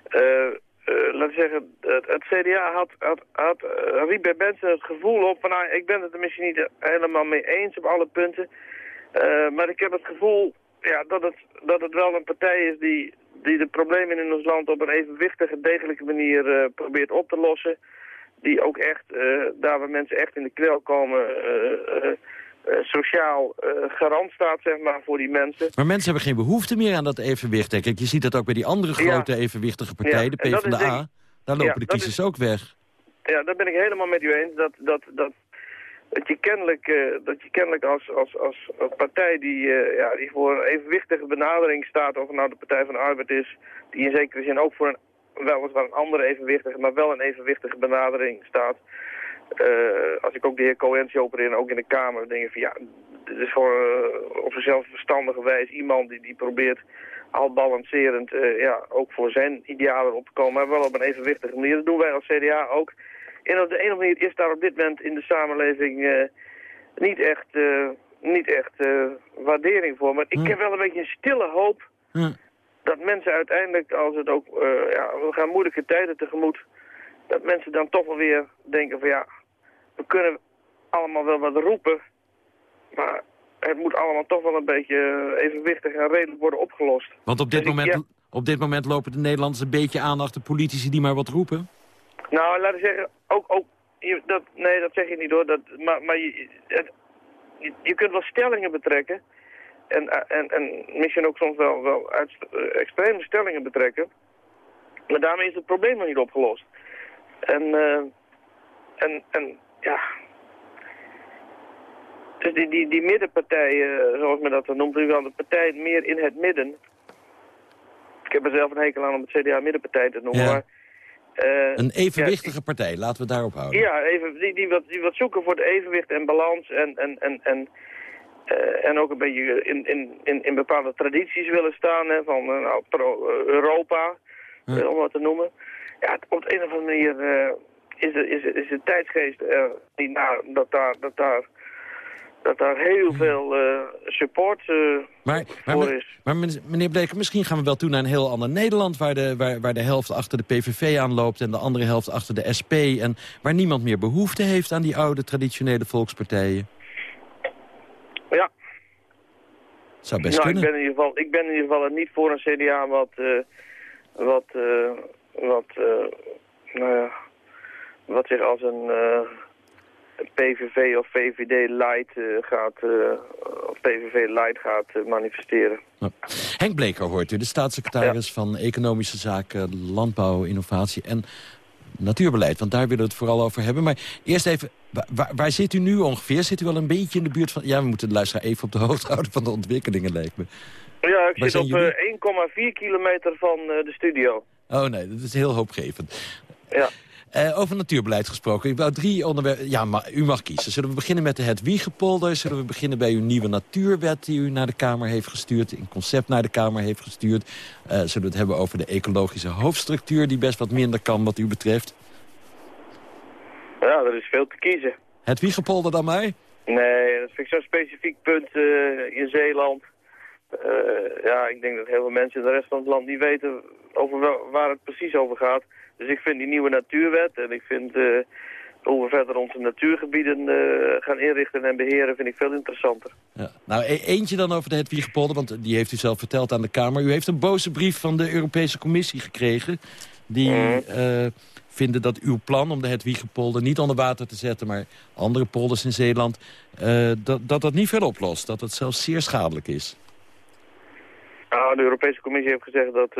Eh, eh, laten we zeggen, het, CDA had, had, had eh, riep bij mensen het gevoel op van, nou, ik ben het er misschien niet helemaal mee eens op alle punten, eh, maar ik heb het gevoel ja, dat, het, dat het wel een partij is die, die de problemen in ons land op een evenwichtige, degelijke manier eh, probeert op te lossen. Die ook echt, eh, daar waar mensen echt in de knel komen, eh, eh, sociaal garant staat, zeg maar, voor die mensen. Maar mensen hebben geen behoefte meer aan dat evenwicht. hè. Kijk, je ziet dat ook bij die andere grote evenwichtige partij, Ja, de PvdA. denk- Daar lopen Ja, de kiezers is- ook weg. Ja, daar ben ik helemaal met u eens. Dat, dat, dat, dat je kennelijk, dat je kennelijk als, als, als partij die, ja, die voor een evenwichtige benadering staat, of het nou de Partij van de Arbeid is, die in zekere zin ook voor een weliswaar een andere evenwichtige, maar wel een evenwichtige benadering staat. Eh, als ik ook de heer Cohen zie opereren, ook in de Kamer, dan denk ik van ja, het is gewoon uh, op zichzelf verstandige wijze iemand die, die probeert al balancerend uh, ja, ook voor zijn idealen op te komen, maar wel op een evenwichtige manier. Dat doen wij als CDA ook. En op de ene manier is daar op dit moment in de samenleving niet echt, niet echt waardering voor. Maar ik hm. heb wel een beetje een stille hoop hm. Dat mensen uiteindelijk, als het ook, ja, we gaan moeilijke tijden tegemoet, dat mensen dan toch wel weer denken van ja, we kunnen allemaal wel wat roepen, maar het moet allemaal toch wel een beetje evenwichtig en redelijk worden opgelost. Want op dit, dus moment, op dit moment lopen de Nederlanders een beetje aan achter politici die maar wat roepen? Nou, laten we zeggen, ook, ook dat, nee, dat zeg je niet hoor. Dat, maar maar je, het, je, je, kunt wel stellingen betrekken. En, en, en misschien ook soms wel, wel uit, uh, extreme stellingen betrekken. Maar daarmee is het probleem nog niet opgelost. En, uh, en, en ja, dus die, die, die middenpartijen, zoals men dat dan noemt, wel de partij meer in het midden. Ik heb er zelf een hekel aan om het CDA middenpartij te noemen, maar... Uh, een evenwichtige partij, laten we daarop houden. Ja, even, die, die, wat, die wat zoeken voor het evenwicht en balans en, en, en, en, uh, en ook een beetje in, in, in, in bepaalde tradities willen staan, hè, van uh, nou, pro, Europa, ja. om wat te noemen. Ja, op de een of andere manier is, de, is, is de tijdsgeest die na, dat daar, dat daar dat daar heel veel uh, support maar, voor maar, is. Maar meneer Bleker, misschien gaan we wel toe naar een heel ander Nederland... Waar de, waar, waar de helft achter de PVV aanloopt en de andere helft achter de SP... en waar niemand meer behoefte heeft aan die oude traditionele volkspartijen. Ja. Zou best nou, kunnen. Ik ben, in ieder geval, ik ben in ieder geval niet voor een CDA wat... Uh, wat, wat nou ja, wat zich als een PVV of VVD Light uh, gaat, uh, PVV Light gaat uh, manifesteren. Henk Bleker hoort u, de staatssecretaris van Economische Zaken, Landbouw, Innovatie en Natuurbeleid. Want daar willen we het vooral over hebben. Maar eerst even, waar, waar, zit u nu ongeveer? Zit u wel een beetje in de buurt van... Ja, we moeten de luisteraar even op de hoogte houden van de ontwikkelingen, lijkt me. Ja, ik zit op 1,4 kilometer van de studio. Oh nee, dat is heel hoopgevend. Ja. Uh, over natuurbeleid gesproken. Ik wou drie onderwerpen... Ja, maar u mag kiezen. Zullen we beginnen met de Hedwiegepolder? Zullen we beginnen bij uw nieuwe natuurwet die u naar de Kamer heeft gestuurd? Een concept naar de Kamer heeft gestuurd? Uh, zullen we het hebben over de ecologische hoofdstructuur... die best wat minder kan wat u betreft? Ja, er is veel te kiezen. Het Wiegepolder dan maar? Nee, dat vind ik zo'n specifiek punt uh, in Zeeland. ja, ik denk dat heel veel mensen in de rest van het land niet weten over waar het precies over gaat. Dus ik vind die nieuwe natuurwet en ik vind uh, hoe we verder onze natuurgebieden uh, gaan inrichten en beheren, vind ik veel interessanter. Ja. Nou, e eentje dan over de Hedwiegepolder, want die heeft u zelf verteld aan de Kamer. U heeft een boze brief van de Europese Commissie gekregen, die... Mm. Uh, vinden dat uw plan om de Hedwiegepolder niet onder water te zetten... maar andere polders in Zeeland, uh, dat, dat dat niet veel oplost. Dat het zelfs zeer schadelijk is. Nou, de Europese Commissie heeft gezegd dat...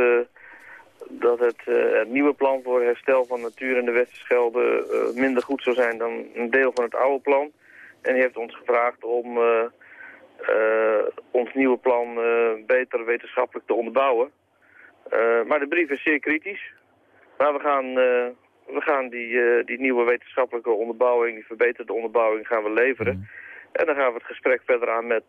Dat het, uh, het, nieuwe plan voor herstel van natuur in de Westerschelde uh, minder goed zou zijn dan een deel van het oude plan. En die heeft ons gevraagd om uh, ons nieuwe plan beter wetenschappelijk te onderbouwen. maar de brief is zeer kritisch. Maar we gaan, we gaan die, die nieuwe wetenschappelijke onderbouwing, die verbeterde onderbouwing, gaan we leveren. Mm. En dan gaan we het gesprek verder aan met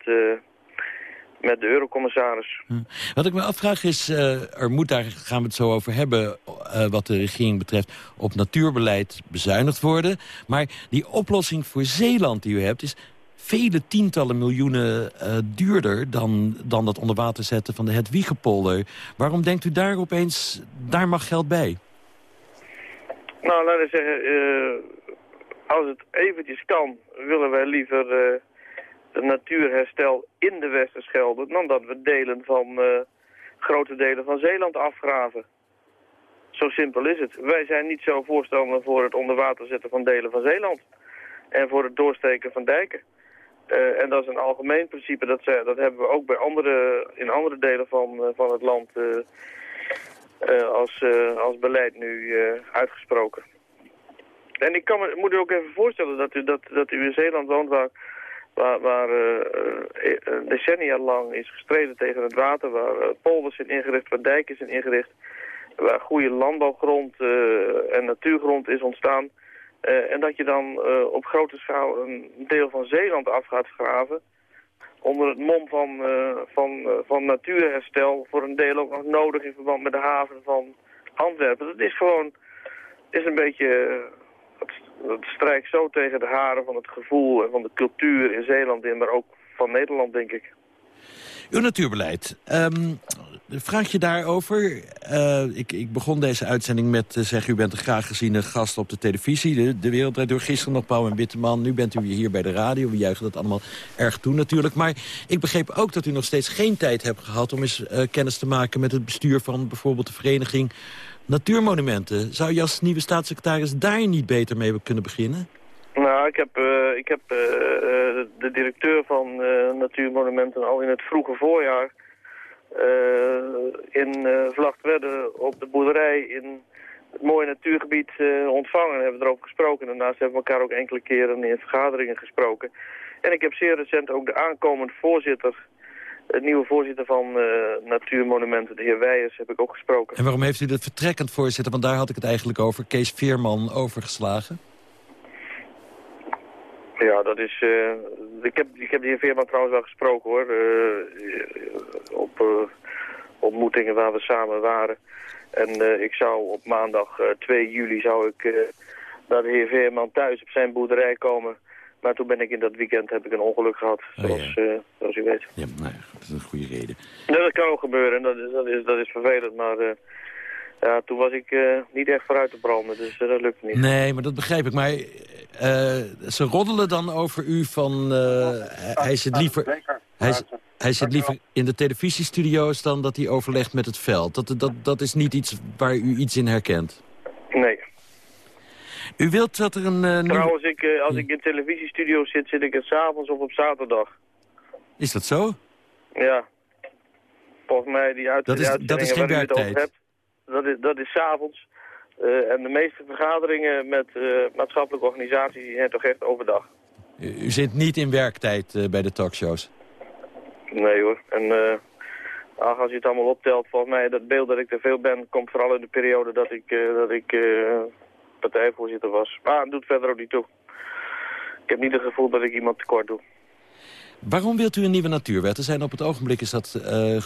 met de eurocommissaris. Hm. Wat ik me afvraag is, uh, er moet daar, gaan we het zo over hebben... Uh, wat de regering betreft, op natuurbeleid bezuinigd worden. Maar die oplossing voor Zeeland die u hebt... is vele tientallen miljoenen uh, duurder dan, dan dat onder water zetten van de Hedwiegepolder. Waarom denkt u daar opeens, daar mag geld bij? Nou, laten we zeggen, als het eventjes kan, willen wij liever natuurherstel in de Westerschelde... dan dat we delen van uh, grote delen van Zeeland afgraven. Zo simpel is het. Wij zijn niet zo voorstander voor het onder water zetten van delen van Zeeland. En voor het doorsteken van dijken. Uh, en dat is een algemeen principe. Dat, ze, dat hebben we ook bij andere, in andere delen van, van het land als, als beleid nu uitgesproken. En ik kan me, moet u ook even voorstellen dat u, dat, dat u in Zeeland woont waar waar, waar uh, decennia lang is gestreden tegen het water, waar uh, polders zijn ingericht, waar dijken zijn ingericht, waar goede landbouwgrond en natuurgrond is ontstaan. en dat je dan op grote schaal een deel van Zeeland af gaat graven, onder het mom van, van, van natuurherstel voor een deel ook nog nodig in verband met de haven van Antwerpen. Dat is gewoon, is een beetje, het strijkt zo tegen de haren van het gevoel en van de cultuur in Zeeland in, maar ook van Nederland, denk ik. Uw natuurbeleid. Um, vraag je daarover? Uh, ik, ik, begon deze uitzending met te zeggen... u bent een graag geziene gast op de televisie. De, de Wereld door gisteren nog Pauw en Witteman. Nu bent u hier bij de radio. We juichen dat allemaal erg toe natuurlijk. Maar ik begreep ook dat u nog steeds geen tijd hebt gehad... om eens uh, kennis te maken met het bestuur van bijvoorbeeld de vereniging Natuurmonumenten. Zou je als nieuwe staatssecretaris daar niet beter mee kunnen beginnen? Nou, ik heb, uh, ik heb uh, de directeur van Natuurmonumenten al in het vroege voorjaar in Vlachtwedde op de boerderij in het mooie natuurgebied ontvangen. We hebben erover gesproken. Daarnaast hebben we elkaar ook enkele keren in vergaderingen gesproken. En ik heb zeer recent ook de aankomend voorzitter, het nieuwe voorzitter van Natuurmonumenten, de heer Weijers, heb ik ook gesproken. En waarom heeft u de vertrekkend voorzitter, want daar had ik het eigenlijk over, Kees Veerman, overgeslagen? Ja, dat is... Uh, ik, heb, ik heb die heer Veerman trouwens wel gesproken hoor. Uh, op ontmoetingen waar we samen waren. En ik zou op maandag 2 juli zou ik naar de heer Veerman thuis op zijn boerderij komen. Maar toen ben ik in dat weekend heb ik een ongeluk gehad, zoals, oh, ja. zoals u weet. Ja, nou ja, dat is een goede reden. Ja, dat kan ook gebeuren. Dat is, dat is, dat is vervelend, maar... Ja, toen was ik uh, niet echt vooruit te branden, dus uh, dat lukte niet. Nee, maar dat begrijp ik. Maar uh, ze roddelen dan over u van... hij zit liever, hij, hij zit liever in de televisiestudio's dan dat hij overlegt met het veld. Dat, dat, dat is niet iets waar u iets in herkent? Nee. U wilt dat er een... Trouwens, ik, als ik in televisiestudio's zit, zit ik het s'avonds of op zaterdag. Is dat zo? Ja. Volgens mij die uit dat is, dat is geen werktijd dat is, dat is s'avonds. Uh, en de meeste vergaderingen met maatschappelijke organisaties zijn toch echt overdag. U, u zit niet in werktijd bij de talkshows? Nee hoor. En ach, als je het allemaal optelt, volgens mij dat beeld dat ik te veel ben... komt vooral in de periode dat ik, dat ik partijvoorzitter was. Maar het doet verder ook niet toe. Ik heb niet het gevoel dat ik iemand tekort doe. Waarom wilt u een nieuwe natuurwet? Er zijn op het ogenblik is dat uh,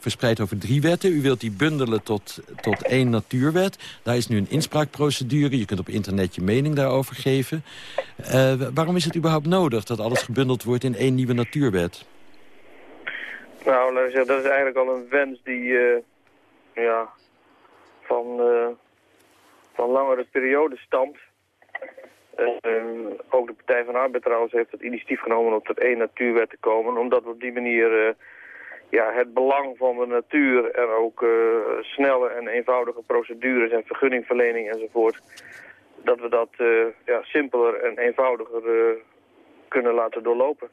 verspreid over drie wetten. U wilt die bundelen tot, tot één natuurwet. Daar is nu een inspraakprocedure. Je kunt op internet je mening daarover geven. Uh, waarom is het überhaupt nodig dat alles gebundeld wordt in één nieuwe natuurwet? Nou, dat is eigenlijk al een wens die ja, van, van langere periode stamt. Uh, ook de Partij van Arbeid trouwens heeft het initiatief genomen om tot één natuurwet te komen. Omdat we op die manier uh, ja, het belang van de natuur en ook uh, snelle en eenvoudige procedures en vergunningverlening enzovoort. Dat we dat ja, simpeler en eenvoudiger kunnen laten doorlopen.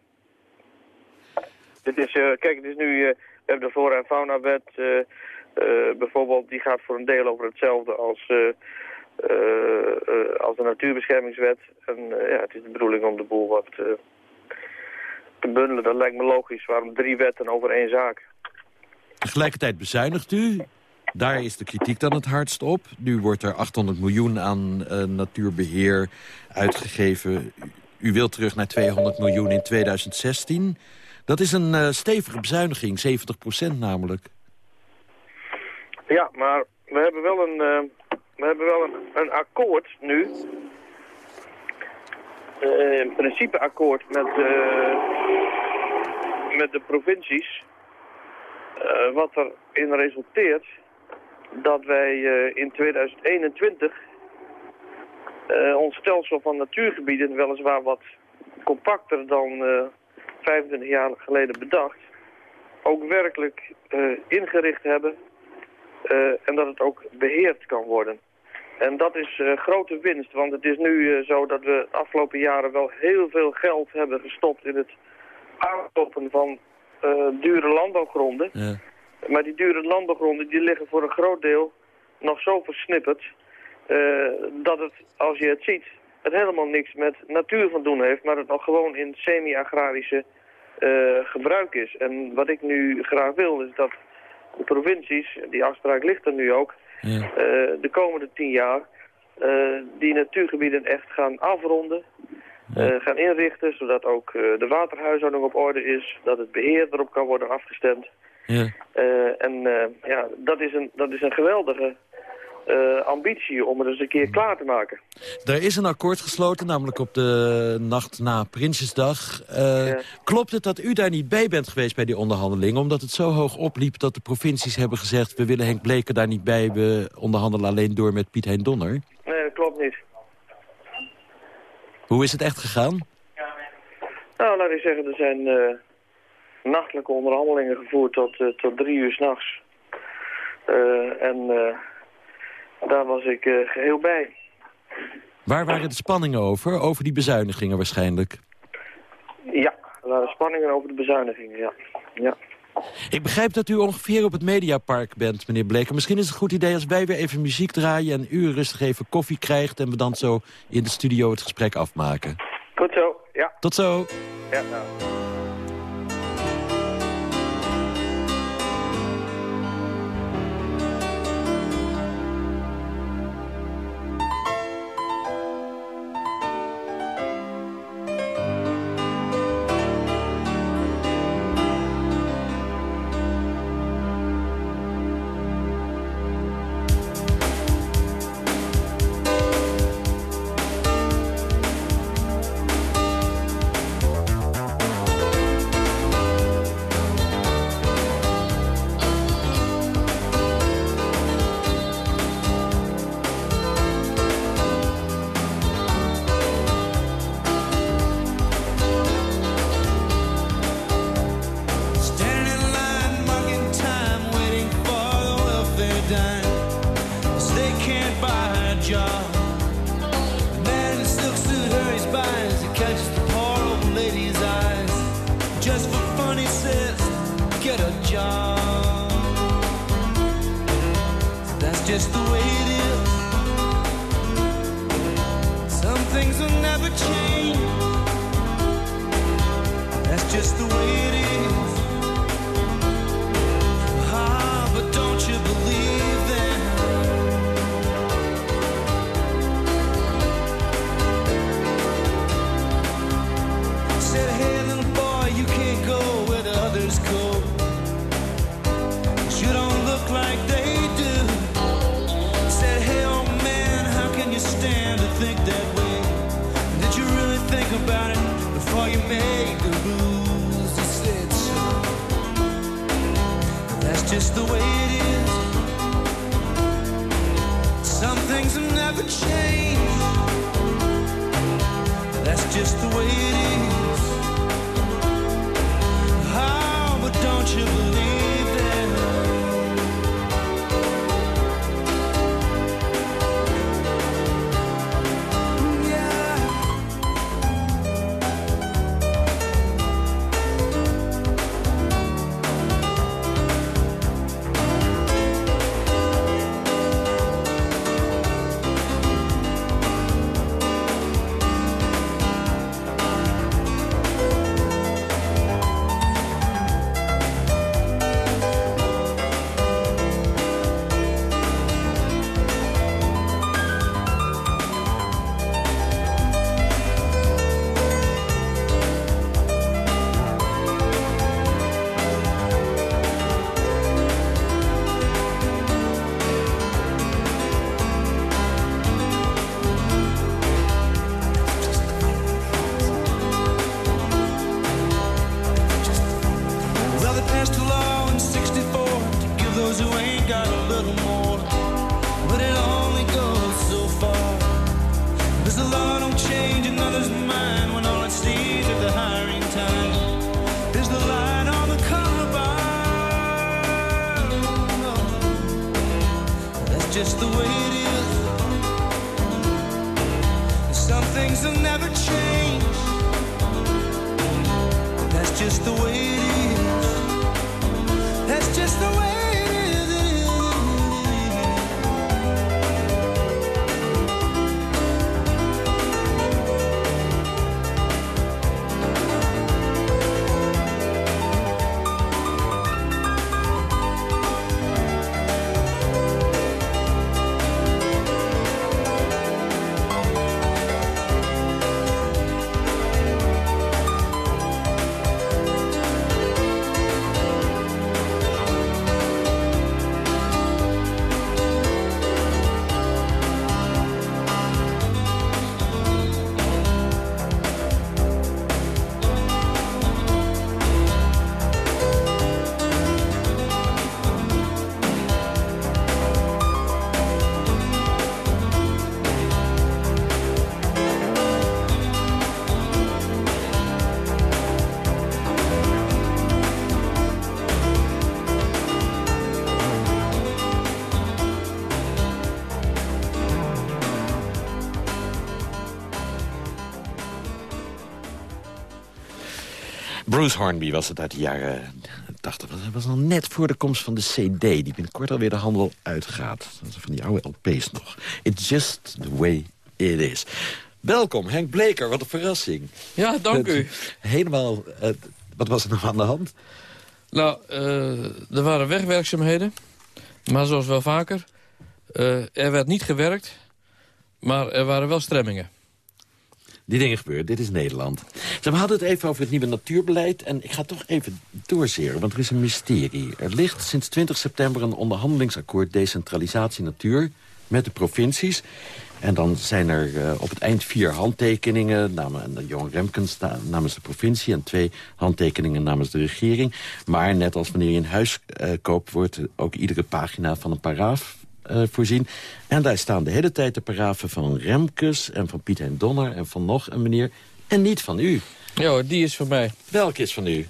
Dit is, kijk, het is nu, we hebben de Flora en Fauna-wet bijvoorbeeld, die gaat voor een deel over hetzelfde als als een natuurbeschermingswet. En uh, ja, het is de bedoeling om de boel wat te bundelen. Dat lijkt me logisch. Waarom drie wetten over één zaak? Tegelijkertijd bezuinigt u. Daar is de kritiek dan het hardst op. Nu wordt er 800 miljoen aan natuurbeheer uitgegeven. U wilt terug naar 200 miljoen in 2016. Dat is een stevige bezuiniging, 70 procent namelijk. Ja, maar we hebben wel een we hebben wel een, een akkoord nu. Een principeakkoord met, uh, met de provincies. Uh, wat erin resulteert dat wij in 2021 ons stelsel van natuurgebieden, weliswaar wat compacter dan 25 jaar geleden bedacht, ook werkelijk ingericht hebben en dat het ook beheerd kan worden. En dat is uh, grote winst, want het is nu uh, zo dat we de afgelopen jaren wel heel veel geld hebben gestopt in het aankopen van uh, dure landbouwgronden. Ja. Maar die dure landbouwgronden die liggen voor een groot deel nog zo versnipperd dat het, als je het ziet, het helemaal niks met natuur van doen heeft, maar het nog gewoon in semi-agrarische gebruik is. En wat ik nu graag wil is dat de provincies, die afspraak ligt er nu ook, ja. Eh, de komende tien jaar uh, die natuurgebieden echt gaan afronden. eh, gaan inrichten, zodat ook eh, de waterhuishouding op orde is, dat het beheer erop kan worden afgestemd. Ja. Eh, en ja, dat is een, dat is een geweldige ambitie om het eens een keer klaar te maken. Er is een akkoord gesloten, namelijk op de nacht na Prinsjesdag. Klopt het dat u daar niet bij bent geweest bij die onderhandelingen? Omdat het zo hoog opliep dat de provincies hebben gezegd... we willen Henk Bleken daar niet bij, we onderhandelen alleen door met Piet Hein Donner? Nee, dat klopt niet. Hoe is het echt gegaan? Nou, laat ik zeggen, er zijn uh, nachtelijke onderhandelingen gevoerd tot, tot drie uur s'nachts. Uh, en daar was ik geheel bij. Waar waren de spanningen over? Over die bezuinigingen waarschijnlijk? Ja, er waren spanningen over de bezuinigingen, ja. ja. Ik begrijp dat u ongeveer op het Mediapark bent, meneer Bleker. Misschien is het een goed idee als wij weer even muziek draaien... en u rustig even koffie krijgt... en we dan zo in de studio het gesprek afmaken. Goed zo, ja. Tot zo. Ja, nou. Bruce Hornby was het uit de jaren 80. Dat was nog net voor de komst van de CD... die binnenkort alweer de handel uitgaat. Dat van die oude LP's nog. It's just the way it is. Welkom, Henk Bleker, wat een verrassing. Ja, dank u. Helemaal, uh, wat was er nog aan de hand? Nou, uh, er waren wegwerkzaamheden. Maar zoals wel vaker, uh, er werd niet gewerkt. Maar er waren wel stremmingen. Die dingen gebeuren, dit is Nederland. we hadden het even over het nieuwe natuurbeleid. En ik ga toch even doorzeren, want er is een mysterie. Er ligt sinds 20 september een onderhandelingsakkoord decentralisatie natuur met de provincies. En dan zijn er uh, op het eind vier handtekeningen namens Johan Remkens namens de provincie... en twee handtekeningen namens de regering. Maar net als wanneer je een huis uh, koopt... wordt ook iedere pagina van een paraaf uh, voorzien. En daar staan de hele tijd de parafen van Remkes... en van Piet en Donner en van nog een meneer. En niet van u. Ja, die is van mij. Welke is van u?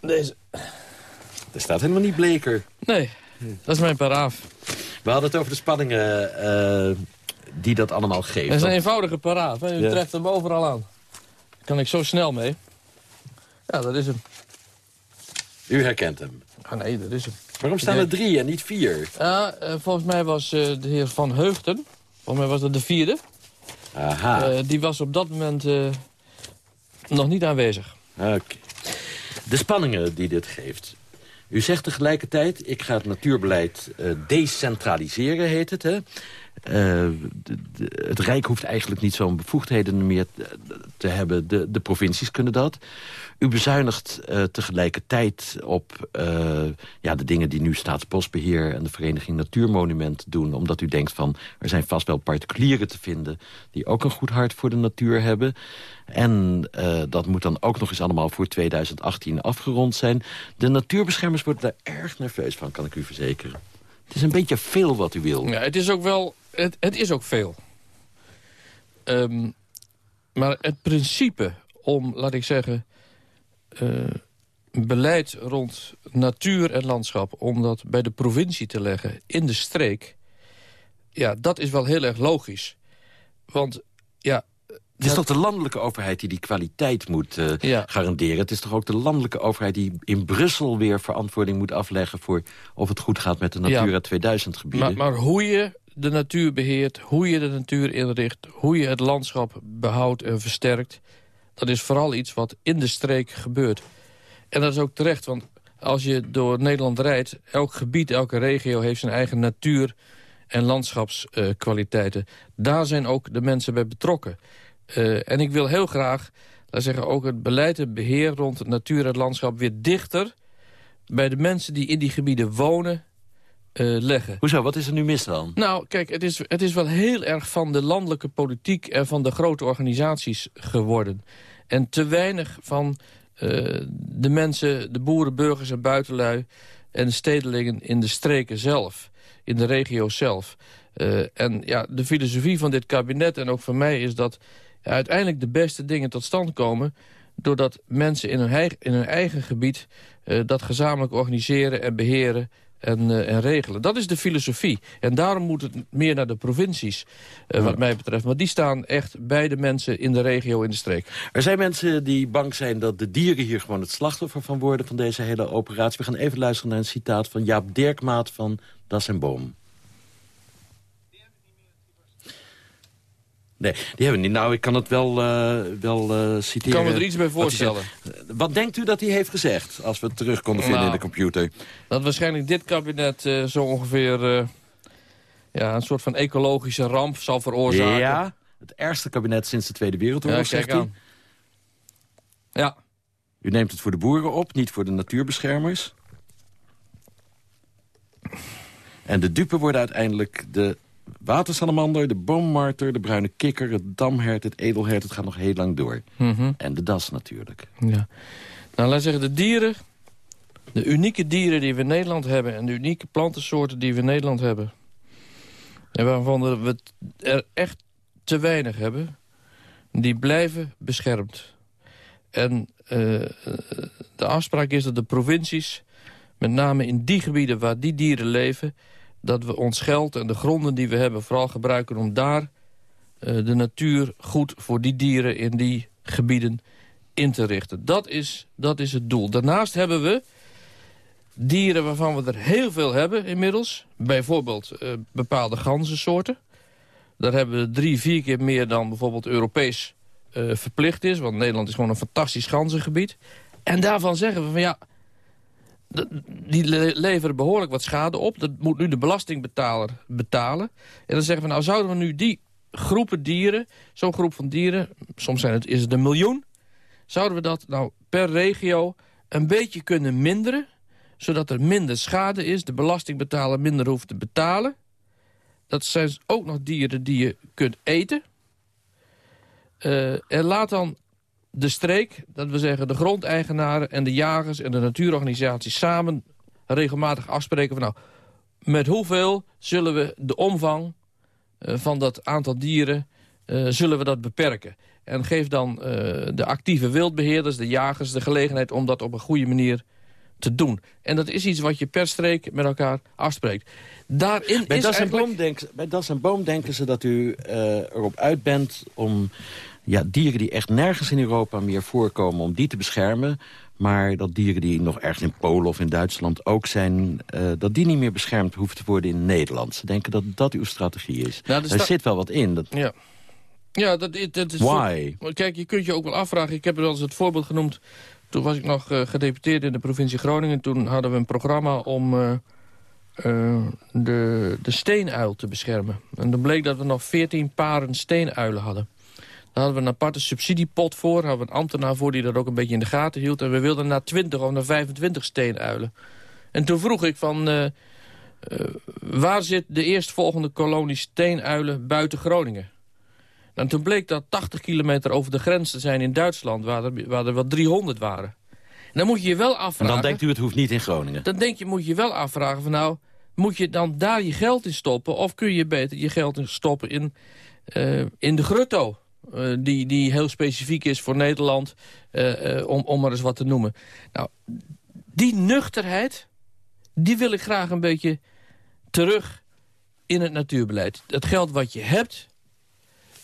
Deze. Er staat helemaal niet bleker. Nee, dat is mijn paraaf. We hadden het over de spanningen uh, die dat allemaal geeft. Dat is een eenvoudige paraaf. Hè? U ja. treft hem overal aan. Daar kan ik zo snel mee. Ja, dat is hem. U herkent hem? Ah, nee, dat is hem. Waarom staan er drie en niet vier? Ja, uh, volgens mij was uh, de heer Van Heugten, volgens mij was dat de vierde. Aha. Uh, die was op dat moment nog niet aanwezig. Oké. De spanningen die dit geeft. U zegt tegelijkertijd, ik ga het natuurbeleid decentraliseren, heet het. Hè? De, het Rijk hoeft eigenlijk niet zo'n bevoegdheden meer te hebben. De, de provincies kunnen dat. U bezuinigt uh, tegelijkertijd op uh, ja, de dingen die nu Staatsbosbeheer... en de Vereniging Natuurmonument doen. Omdat u denkt van, er zijn vast wel particulieren te vinden... die ook een goed hart voor de natuur hebben. En dat moet dan ook nog eens allemaal voor 2018 afgerond zijn. De natuurbeschermers worden daar erg nerveus van, kan ik u verzekeren. Het is een beetje veel wat u wil. Ja, het is ook wel... Het, het is ook veel. Um, maar het principe om, laat ik zeggen... Uh, beleid rond natuur en landschap... om dat bij de provincie te leggen in de streek... ja, dat is wel heel erg logisch. Want, ja... Het is toch de landelijke overheid die die kwaliteit moet uh, ja. garanderen? Het is toch ook de landelijke overheid die in Brussel weer verantwoording moet afleggen... voor of het goed gaat met de Natura ja. 2000-gebieden? Maar, maar hoe je de natuur beheert, hoe je de natuur inricht... hoe je het landschap behoudt en versterkt... dat is vooral iets wat in de streek gebeurt. En dat is ook terecht, want als je door Nederland rijdt... elk gebied, elke regio heeft zijn eigen natuur- en landschapskwaliteiten. Daar zijn ook de mensen bij betrokken. Uh, en ik wil heel graag, laat zeggen, ook het beleid en beheer... rond natuur en landschap weer dichter... bij de mensen die in die gebieden wonen uh, leggen. Hoezo, wat is er nu mis dan? Nou, kijk, het is, het is wel heel erg van de landelijke politiek... en van de grote organisaties geworden. En te weinig van uh, de mensen, de boeren, burgers en buitenlui... en de stedelingen in de streken zelf, in de regio zelf. Uh, en ja, de filosofie van dit kabinet en ook van mij is dat... Ja, uiteindelijk de beste dingen tot stand komen... doordat mensen in hun, in hun eigen gebied dat gezamenlijk organiseren en beheren en, uh, en, regelen. Dat is de filosofie. En daarom moet het meer naar de provincies, uh, wat mij betreft. Maar die staan echt bij de mensen in de regio, in de streek. Er zijn mensen die bang zijn dat de dieren hier gewoon het slachtoffer van worden... van deze hele operatie. We gaan even luisteren naar een citaat van Jaap Dirkmaat van Das en Boom. Nee, die hebben we niet. Nou, ik kan het wel, uh, wel uh, citeren. Ik kan me er iets bij voorstellen. Wat denkt u dat hij heeft gezegd, als we het terug konden vinden nou, in de computer? Dat waarschijnlijk dit kabinet uh, zo ongeveer ja, een soort van ecologische ramp zal veroorzaken. Ja, het ergste kabinet sinds de Tweede Wereldoorlog, ja, zegt hij. Ja. U neemt het voor de boeren op, niet voor de natuurbeschermers. En de dupe worden uiteindelijk de watersalamander, de boommarter, de bruine kikker... het damhert, het edelhert, het gaat nog heel lang door. Mm -hmm. En de das natuurlijk. Ja. Nou, laat zeggen, de dieren... de unieke dieren die we in Nederland hebben... en de unieke plantensoorten die we in Nederland hebben... en waarvan we er echt te weinig hebben... die blijven beschermd. En uh, de afspraak is dat de provincies... met name in die gebieden waar die dieren leven dat we ons geld en de gronden die we hebben vooral gebruiken om daar uh, de natuur goed voor die dieren in die gebieden in te richten. Dat is, dat is het doel. Daarnaast hebben we dieren waarvan we er heel veel hebben inmiddels. Bijvoorbeeld uh, bepaalde ganzensoorten. Daar hebben we drie, vier keer meer dan bijvoorbeeld Europees uh, verplicht is. Want Nederland is gewoon een fantastisch ganzengebied. En daarvan zeggen we van ja, die leveren behoorlijk wat schade op. Dat moet nu de belastingbetaler betalen. En dan zeggen we, nou zouden we nu die groepen dieren, zo'n groep van dieren, soms zijn het, is het een miljoen, zouden we dat nou per regio een beetje kunnen minderen, zodat er minder schade is, de belastingbetaler minder hoeft te betalen. Dat zijn ook nog dieren die je kunt eten. Uh, en laat dan de streek, dat we zeggen de grondeigenaren en de jagers en de natuurorganisaties samen regelmatig afspreken van nou, met hoeveel zullen we de omvang uh, van dat aantal dieren uh, zullen we dat beperken. En geef dan uh, de actieve wildbeheerders, de jagers, de gelegenheid om dat op een goede manier te doen. En dat is iets wat je per streek met elkaar afspreekt. Daarin bij, is das eigenlijk... en boom denken, bij Das en Boom denken ze dat u erop uit bent om ja, dieren die echt nergens in Europa meer voorkomen... om die te beschermen. Maar dat dieren die nog ergens in Polen of in Duitsland ook zijn... Uh, dat die niet meer beschermd hoeven te worden in Nederland. Ze denken dat dat uw strategie is. Nou, er zit wel wat in. Dat... Ja. Ja, dat, dat is... Why? Voor... Kijk, je kunt je ook wel afvragen. Ik heb er wel eens het voorbeeld genoemd. Toen was ik nog uh, gedeputeerd in de provincie Groningen. Toen hadden we een programma om uh, uh, de, de steenuil te beschermen. En dan bleek dat we nog 14 paren steenuilen hadden. Daar hadden we een aparte subsidiepot voor. Daar hadden we een ambtenaar voor die dat ook een beetje in de gaten hield. En we wilden naar 20 of naar 25 steenuilen. En toen vroeg ik van... Waar zit de eerstvolgende kolonie steenuilen buiten Groningen? En toen bleek dat 80 kilometer over de grens te zijn in Duitsland... waar er, waar er wel 300 waren. En dan moet je je wel afvragen... En dan denkt u het hoeft niet in Groningen? Dan denk je, moet je wel afvragen van nou... moet je dan daar je geld in stoppen... of kun je beter je geld in stoppen in, uh, in de grutto? Uh, die, die heel specifiek is voor Nederland, uh, om, om maar eens wat te noemen. Nou, die nuchterheid, die wil ik graag een beetje terug in het natuurbeleid. Het geld wat je hebt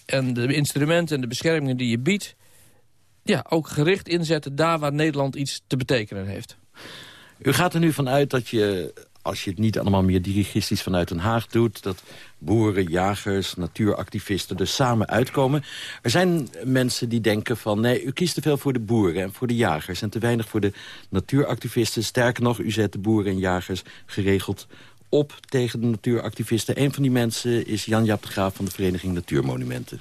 en de instrumenten en de beschermingen die je biedt... ja, ook gericht inzetten daar waar Nederland iets te betekenen heeft. U gaat er nu vanuit dat je als je het niet allemaal meer dirigistisch vanuit Den Haag doet... dat boeren, jagers, natuuractivisten er samen uitkomen. Er zijn mensen die denken van... nee, u kiest te veel voor de boeren en voor de jagers... en te weinig voor de natuuractivisten. Sterker nog, u zet de boeren en jagers geregeld op tegen de natuuractivisten. Een van die mensen is Jan-Jaap de Graaf van de Vereniging Natuurmonumenten.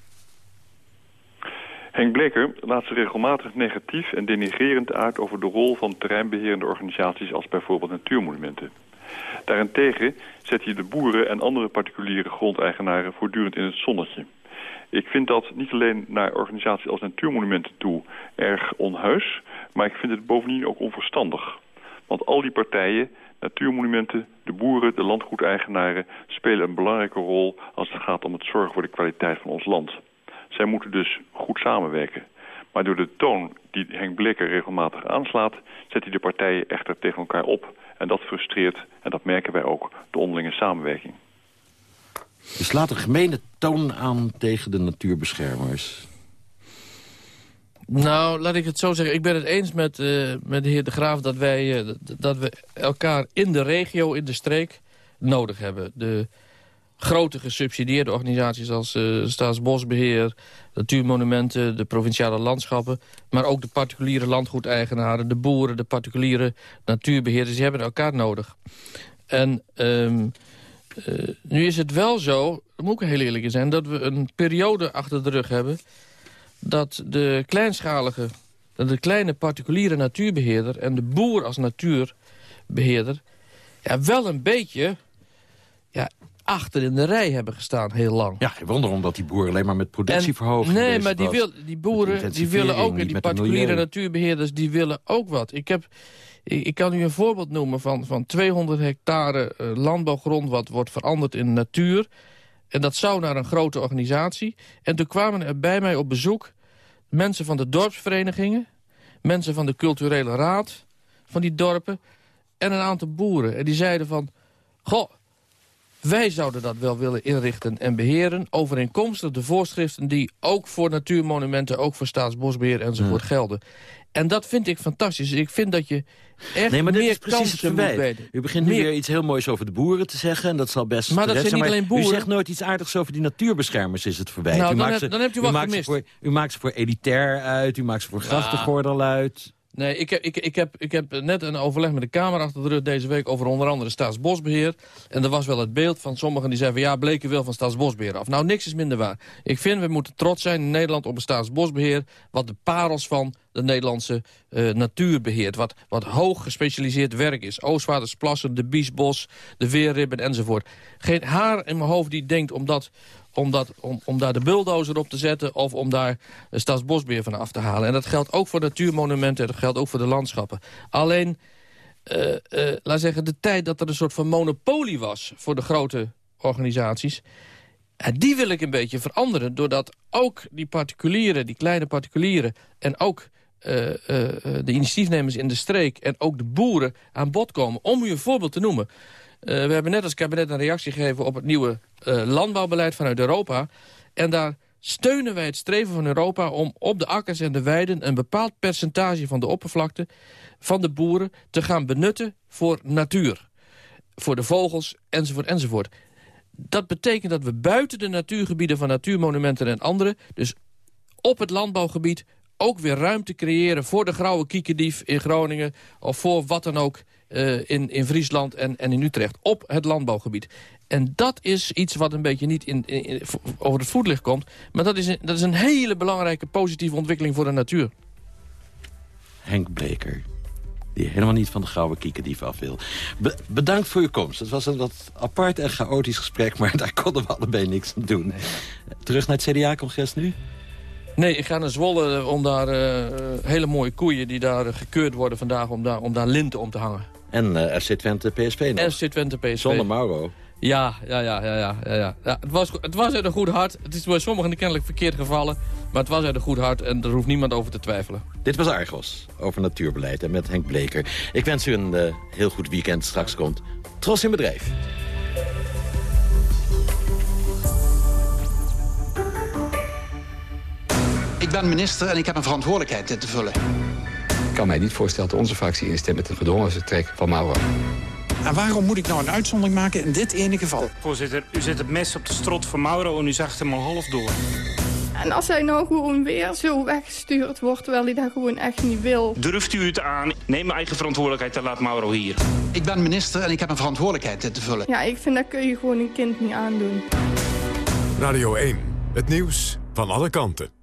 Henk Bleker laat zich regelmatig negatief en denigrerend uit over de rol van terreinbeherende organisaties als bijvoorbeeld natuurmonumenten. Daarentegen zet je de boeren en andere particuliere grondeigenaren voortdurend in het zonnetje. Ik vind dat niet alleen naar organisaties als natuurmonumenten toe erg onheus, maar ik vind het bovendien ook onverstandig. Want al die partijen, natuurmonumenten, de boeren, de landgoedeigenaren, spelen een belangrijke rol als het gaat om het zorgen voor de kwaliteit van ons land. Zij moeten dus goed samenwerken. Maar door de toon die Henk Blikker regelmatig aanslaat, zet hij de partijen echter tegen elkaar op. En dat frustreert, en dat merken wij ook, de onderlinge samenwerking. Je slaat een gemene toon aan tegen de natuurbeschermers. Nou, laat ik het zo zeggen. Ik ben het eens met, uh, met de heer De Graaf dat wij uh, dat we elkaar in de regio, in de streek, nodig hebben. De grote gesubsidieerde organisaties als uh, Staatsbosbeheer, Natuurmonumenten, de provinciale landschappen, maar ook de particuliere landgoedeigenaren, de boeren, de particuliere natuurbeheerders, die hebben elkaar nodig. En uh, nu is het wel zo, dat moet ik heel eerlijk zijn, dat we een periode achter de rug hebben dat de kleinschalige, de kleine particuliere natuurbeheerder en de boer als natuurbeheerder ja, wel een beetje ja, achter in de rij hebben gestaan heel lang. Ja, geen wonder omdat die boeren alleen maar met productieverhoging Nee, maar die, wil, die boeren die willen ook, en die particuliere natuurbeheerders, die willen ook wat. Ik, heb, ik, ik, kan u een voorbeeld noemen van, van 200 hectare uh, landbouwgrond... wat wordt veranderd in natuur. En dat zou naar een grote organisatie. En toen kwamen er bij mij op bezoek mensen van de dorpsverenigingen... mensen van de culturele raad van die dorpen... en een aantal boeren. En die zeiden van... Goh, Wij zouden dat wel willen inrichten en beheren... overeenkomstig de voorschriften die ook voor natuurmonumenten... ook voor staatsbosbeheer enzovoort gelden. En dat vind ik fantastisch. Ik vind dat je echt Nee, maar dit meer is precies het verwijt. U begint nu Meer- weer iets heel moois over de boeren te zeggen. En dat zal best Maar dat zijn niet alleen U boeren. zegt nooit iets aardigs over die natuurbeschermers, is het verwijt. Nou, u dan maakt heb- ze, dan hebt u u wat maakt gemist. voor, u maakt ze voor elitair uit, u maakt ze voor grachtengordel uit. Nee, ik heb, ik, ik, heb, ik heb net een overleg met de Kamer achter de rug deze week... over onder andere staatsbosbeheer. En er was wel het beeld van sommigen die zeiden... van ja, bleken wel van staatsbosbeheer af. Nou, niks is minder waar. Ik vind, we moeten trots zijn in Nederland op een staatsbosbeheer... wat de parels van de Nederlandse eh, natuur beheert. Wat, wat hoog gespecialiseerd werk is. Oostvaardersplassen, de Biesbos, de Weerribben enzovoort. Geen haar in mijn hoofd die denkt om dat om, om, om daar de bulldozer op te zetten... of om daar een staatsbosbeheer van af te halen. En dat geldt ook voor natuurmonumenten, en dat geldt ook voor de landschappen. Alleen, eh, eh, laat zeggen, de tijd dat er een soort van monopolie was... voor de grote organisaties... die wil ik een beetje veranderen... doordat ook die particulieren, die kleine particulieren... en ook eh, eh, eh, de initiatiefnemers in de streek en ook de boeren aan bod komen. Om u een voorbeeld te noemen. We hebben net als kabinet een reactie gegeven op het nieuwe landbouwbeleid vanuit Europa. En daar steunen wij het streven van Europa om op de akkers en de weiden... een bepaald percentage van de oppervlakte van de boeren te gaan benutten voor natuur. Voor de vogels, enzovoort, enzovoort. Dat betekent dat we buiten de natuurgebieden van natuurmonumenten en andere... dus op het landbouwgebied ook weer ruimte creëren... voor de grauwe kiekendief in Groningen... of voor wat dan ook eh, in, in Friesland en, en in Utrecht. Op het landbouwgebied. En dat is iets wat een beetje niet in, in- in- over het voetlicht komt. Maar dat is, een, dat is een hele belangrijke positieve ontwikkeling voor de natuur. Henk Bleker. Die helemaal niet van de gouden kiekendief af wil. Be- bedankt voor uw komst. Het was een wat apart en chaotisch gesprek... maar daar konden we allebei niks aan doen. Terug naar het CDA-congres nu? Nee, ik ga naar Zwolle om daar eh, hele mooie koeien... die daar eh, gekeurd worden vandaag om daar, om daar linten om te hangen. En eh, FC Twente PSV nog. FC Twente PSV. Zonder Mauro. Ja, ja, ja, ja, ja, ja, ja. het, was, het was uit een goed hart. Het is bij sommigen kennelijk verkeerd gevallen. Maar het was uit een goed hart en er hoeft niemand over te twijfelen. Dit was Argos, over natuurbeleid en met Henk Bleker. Ik wens u een heel goed weekend. Straks komt Tros in Bedrijf. Ben minister en ik heb een verantwoordelijkheid te vullen. Ik kan mij niet voorstellen dat onze fractie instemt met een gedwongen vertrek van Mauro. En waarom moet ik nou een uitzondering maken in dit ene geval? Voorzitter, u zet het mes op de strot van Mauro en u zag hem al half door. En als hij nou gewoon weer zo weggestuurd wordt, terwijl hij dat gewoon echt niet wil. Durft u het aan? Neem mijn eigen verantwoordelijkheid en laat Mauro hier. Ik ben minister en ik heb een verantwoordelijkheid te vullen. Ja, ik vind dat kun je gewoon een kind niet aandoen. Radio 1, het nieuws van alle kanten.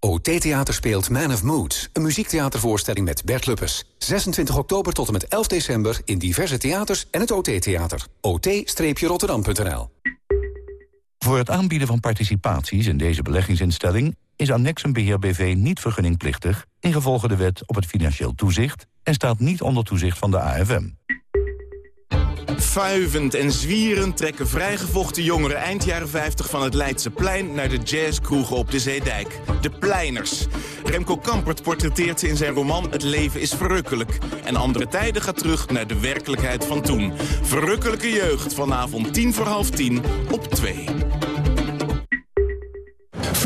OT Theater speelt Man of Moods, een muziektheatervoorstelling met Bert Luppes. 26 oktober tot en met 11 december in diverse theaters en het OT Theater. ot-rotterdam.nl Voor het aanbieden van participaties in deze beleggingsinstelling... is Annexum Beheer BV niet vergunningplichtig... ingevolge de wet op het financieel toezicht... en staat niet onder toezicht van de AFM. Fuivend en zwierend trekken vrijgevochten jongeren eind jaren 50 van het Leidse plein naar de jazzkroegen op de Zeedijk. De Pleiners. Remco Kampert portretteert ze in zijn roman Het leven is verrukkelijk. En andere tijden gaat terug naar de werkelijkheid van toen. Verrukkelijke jeugd vanavond tien voor half tien op 2.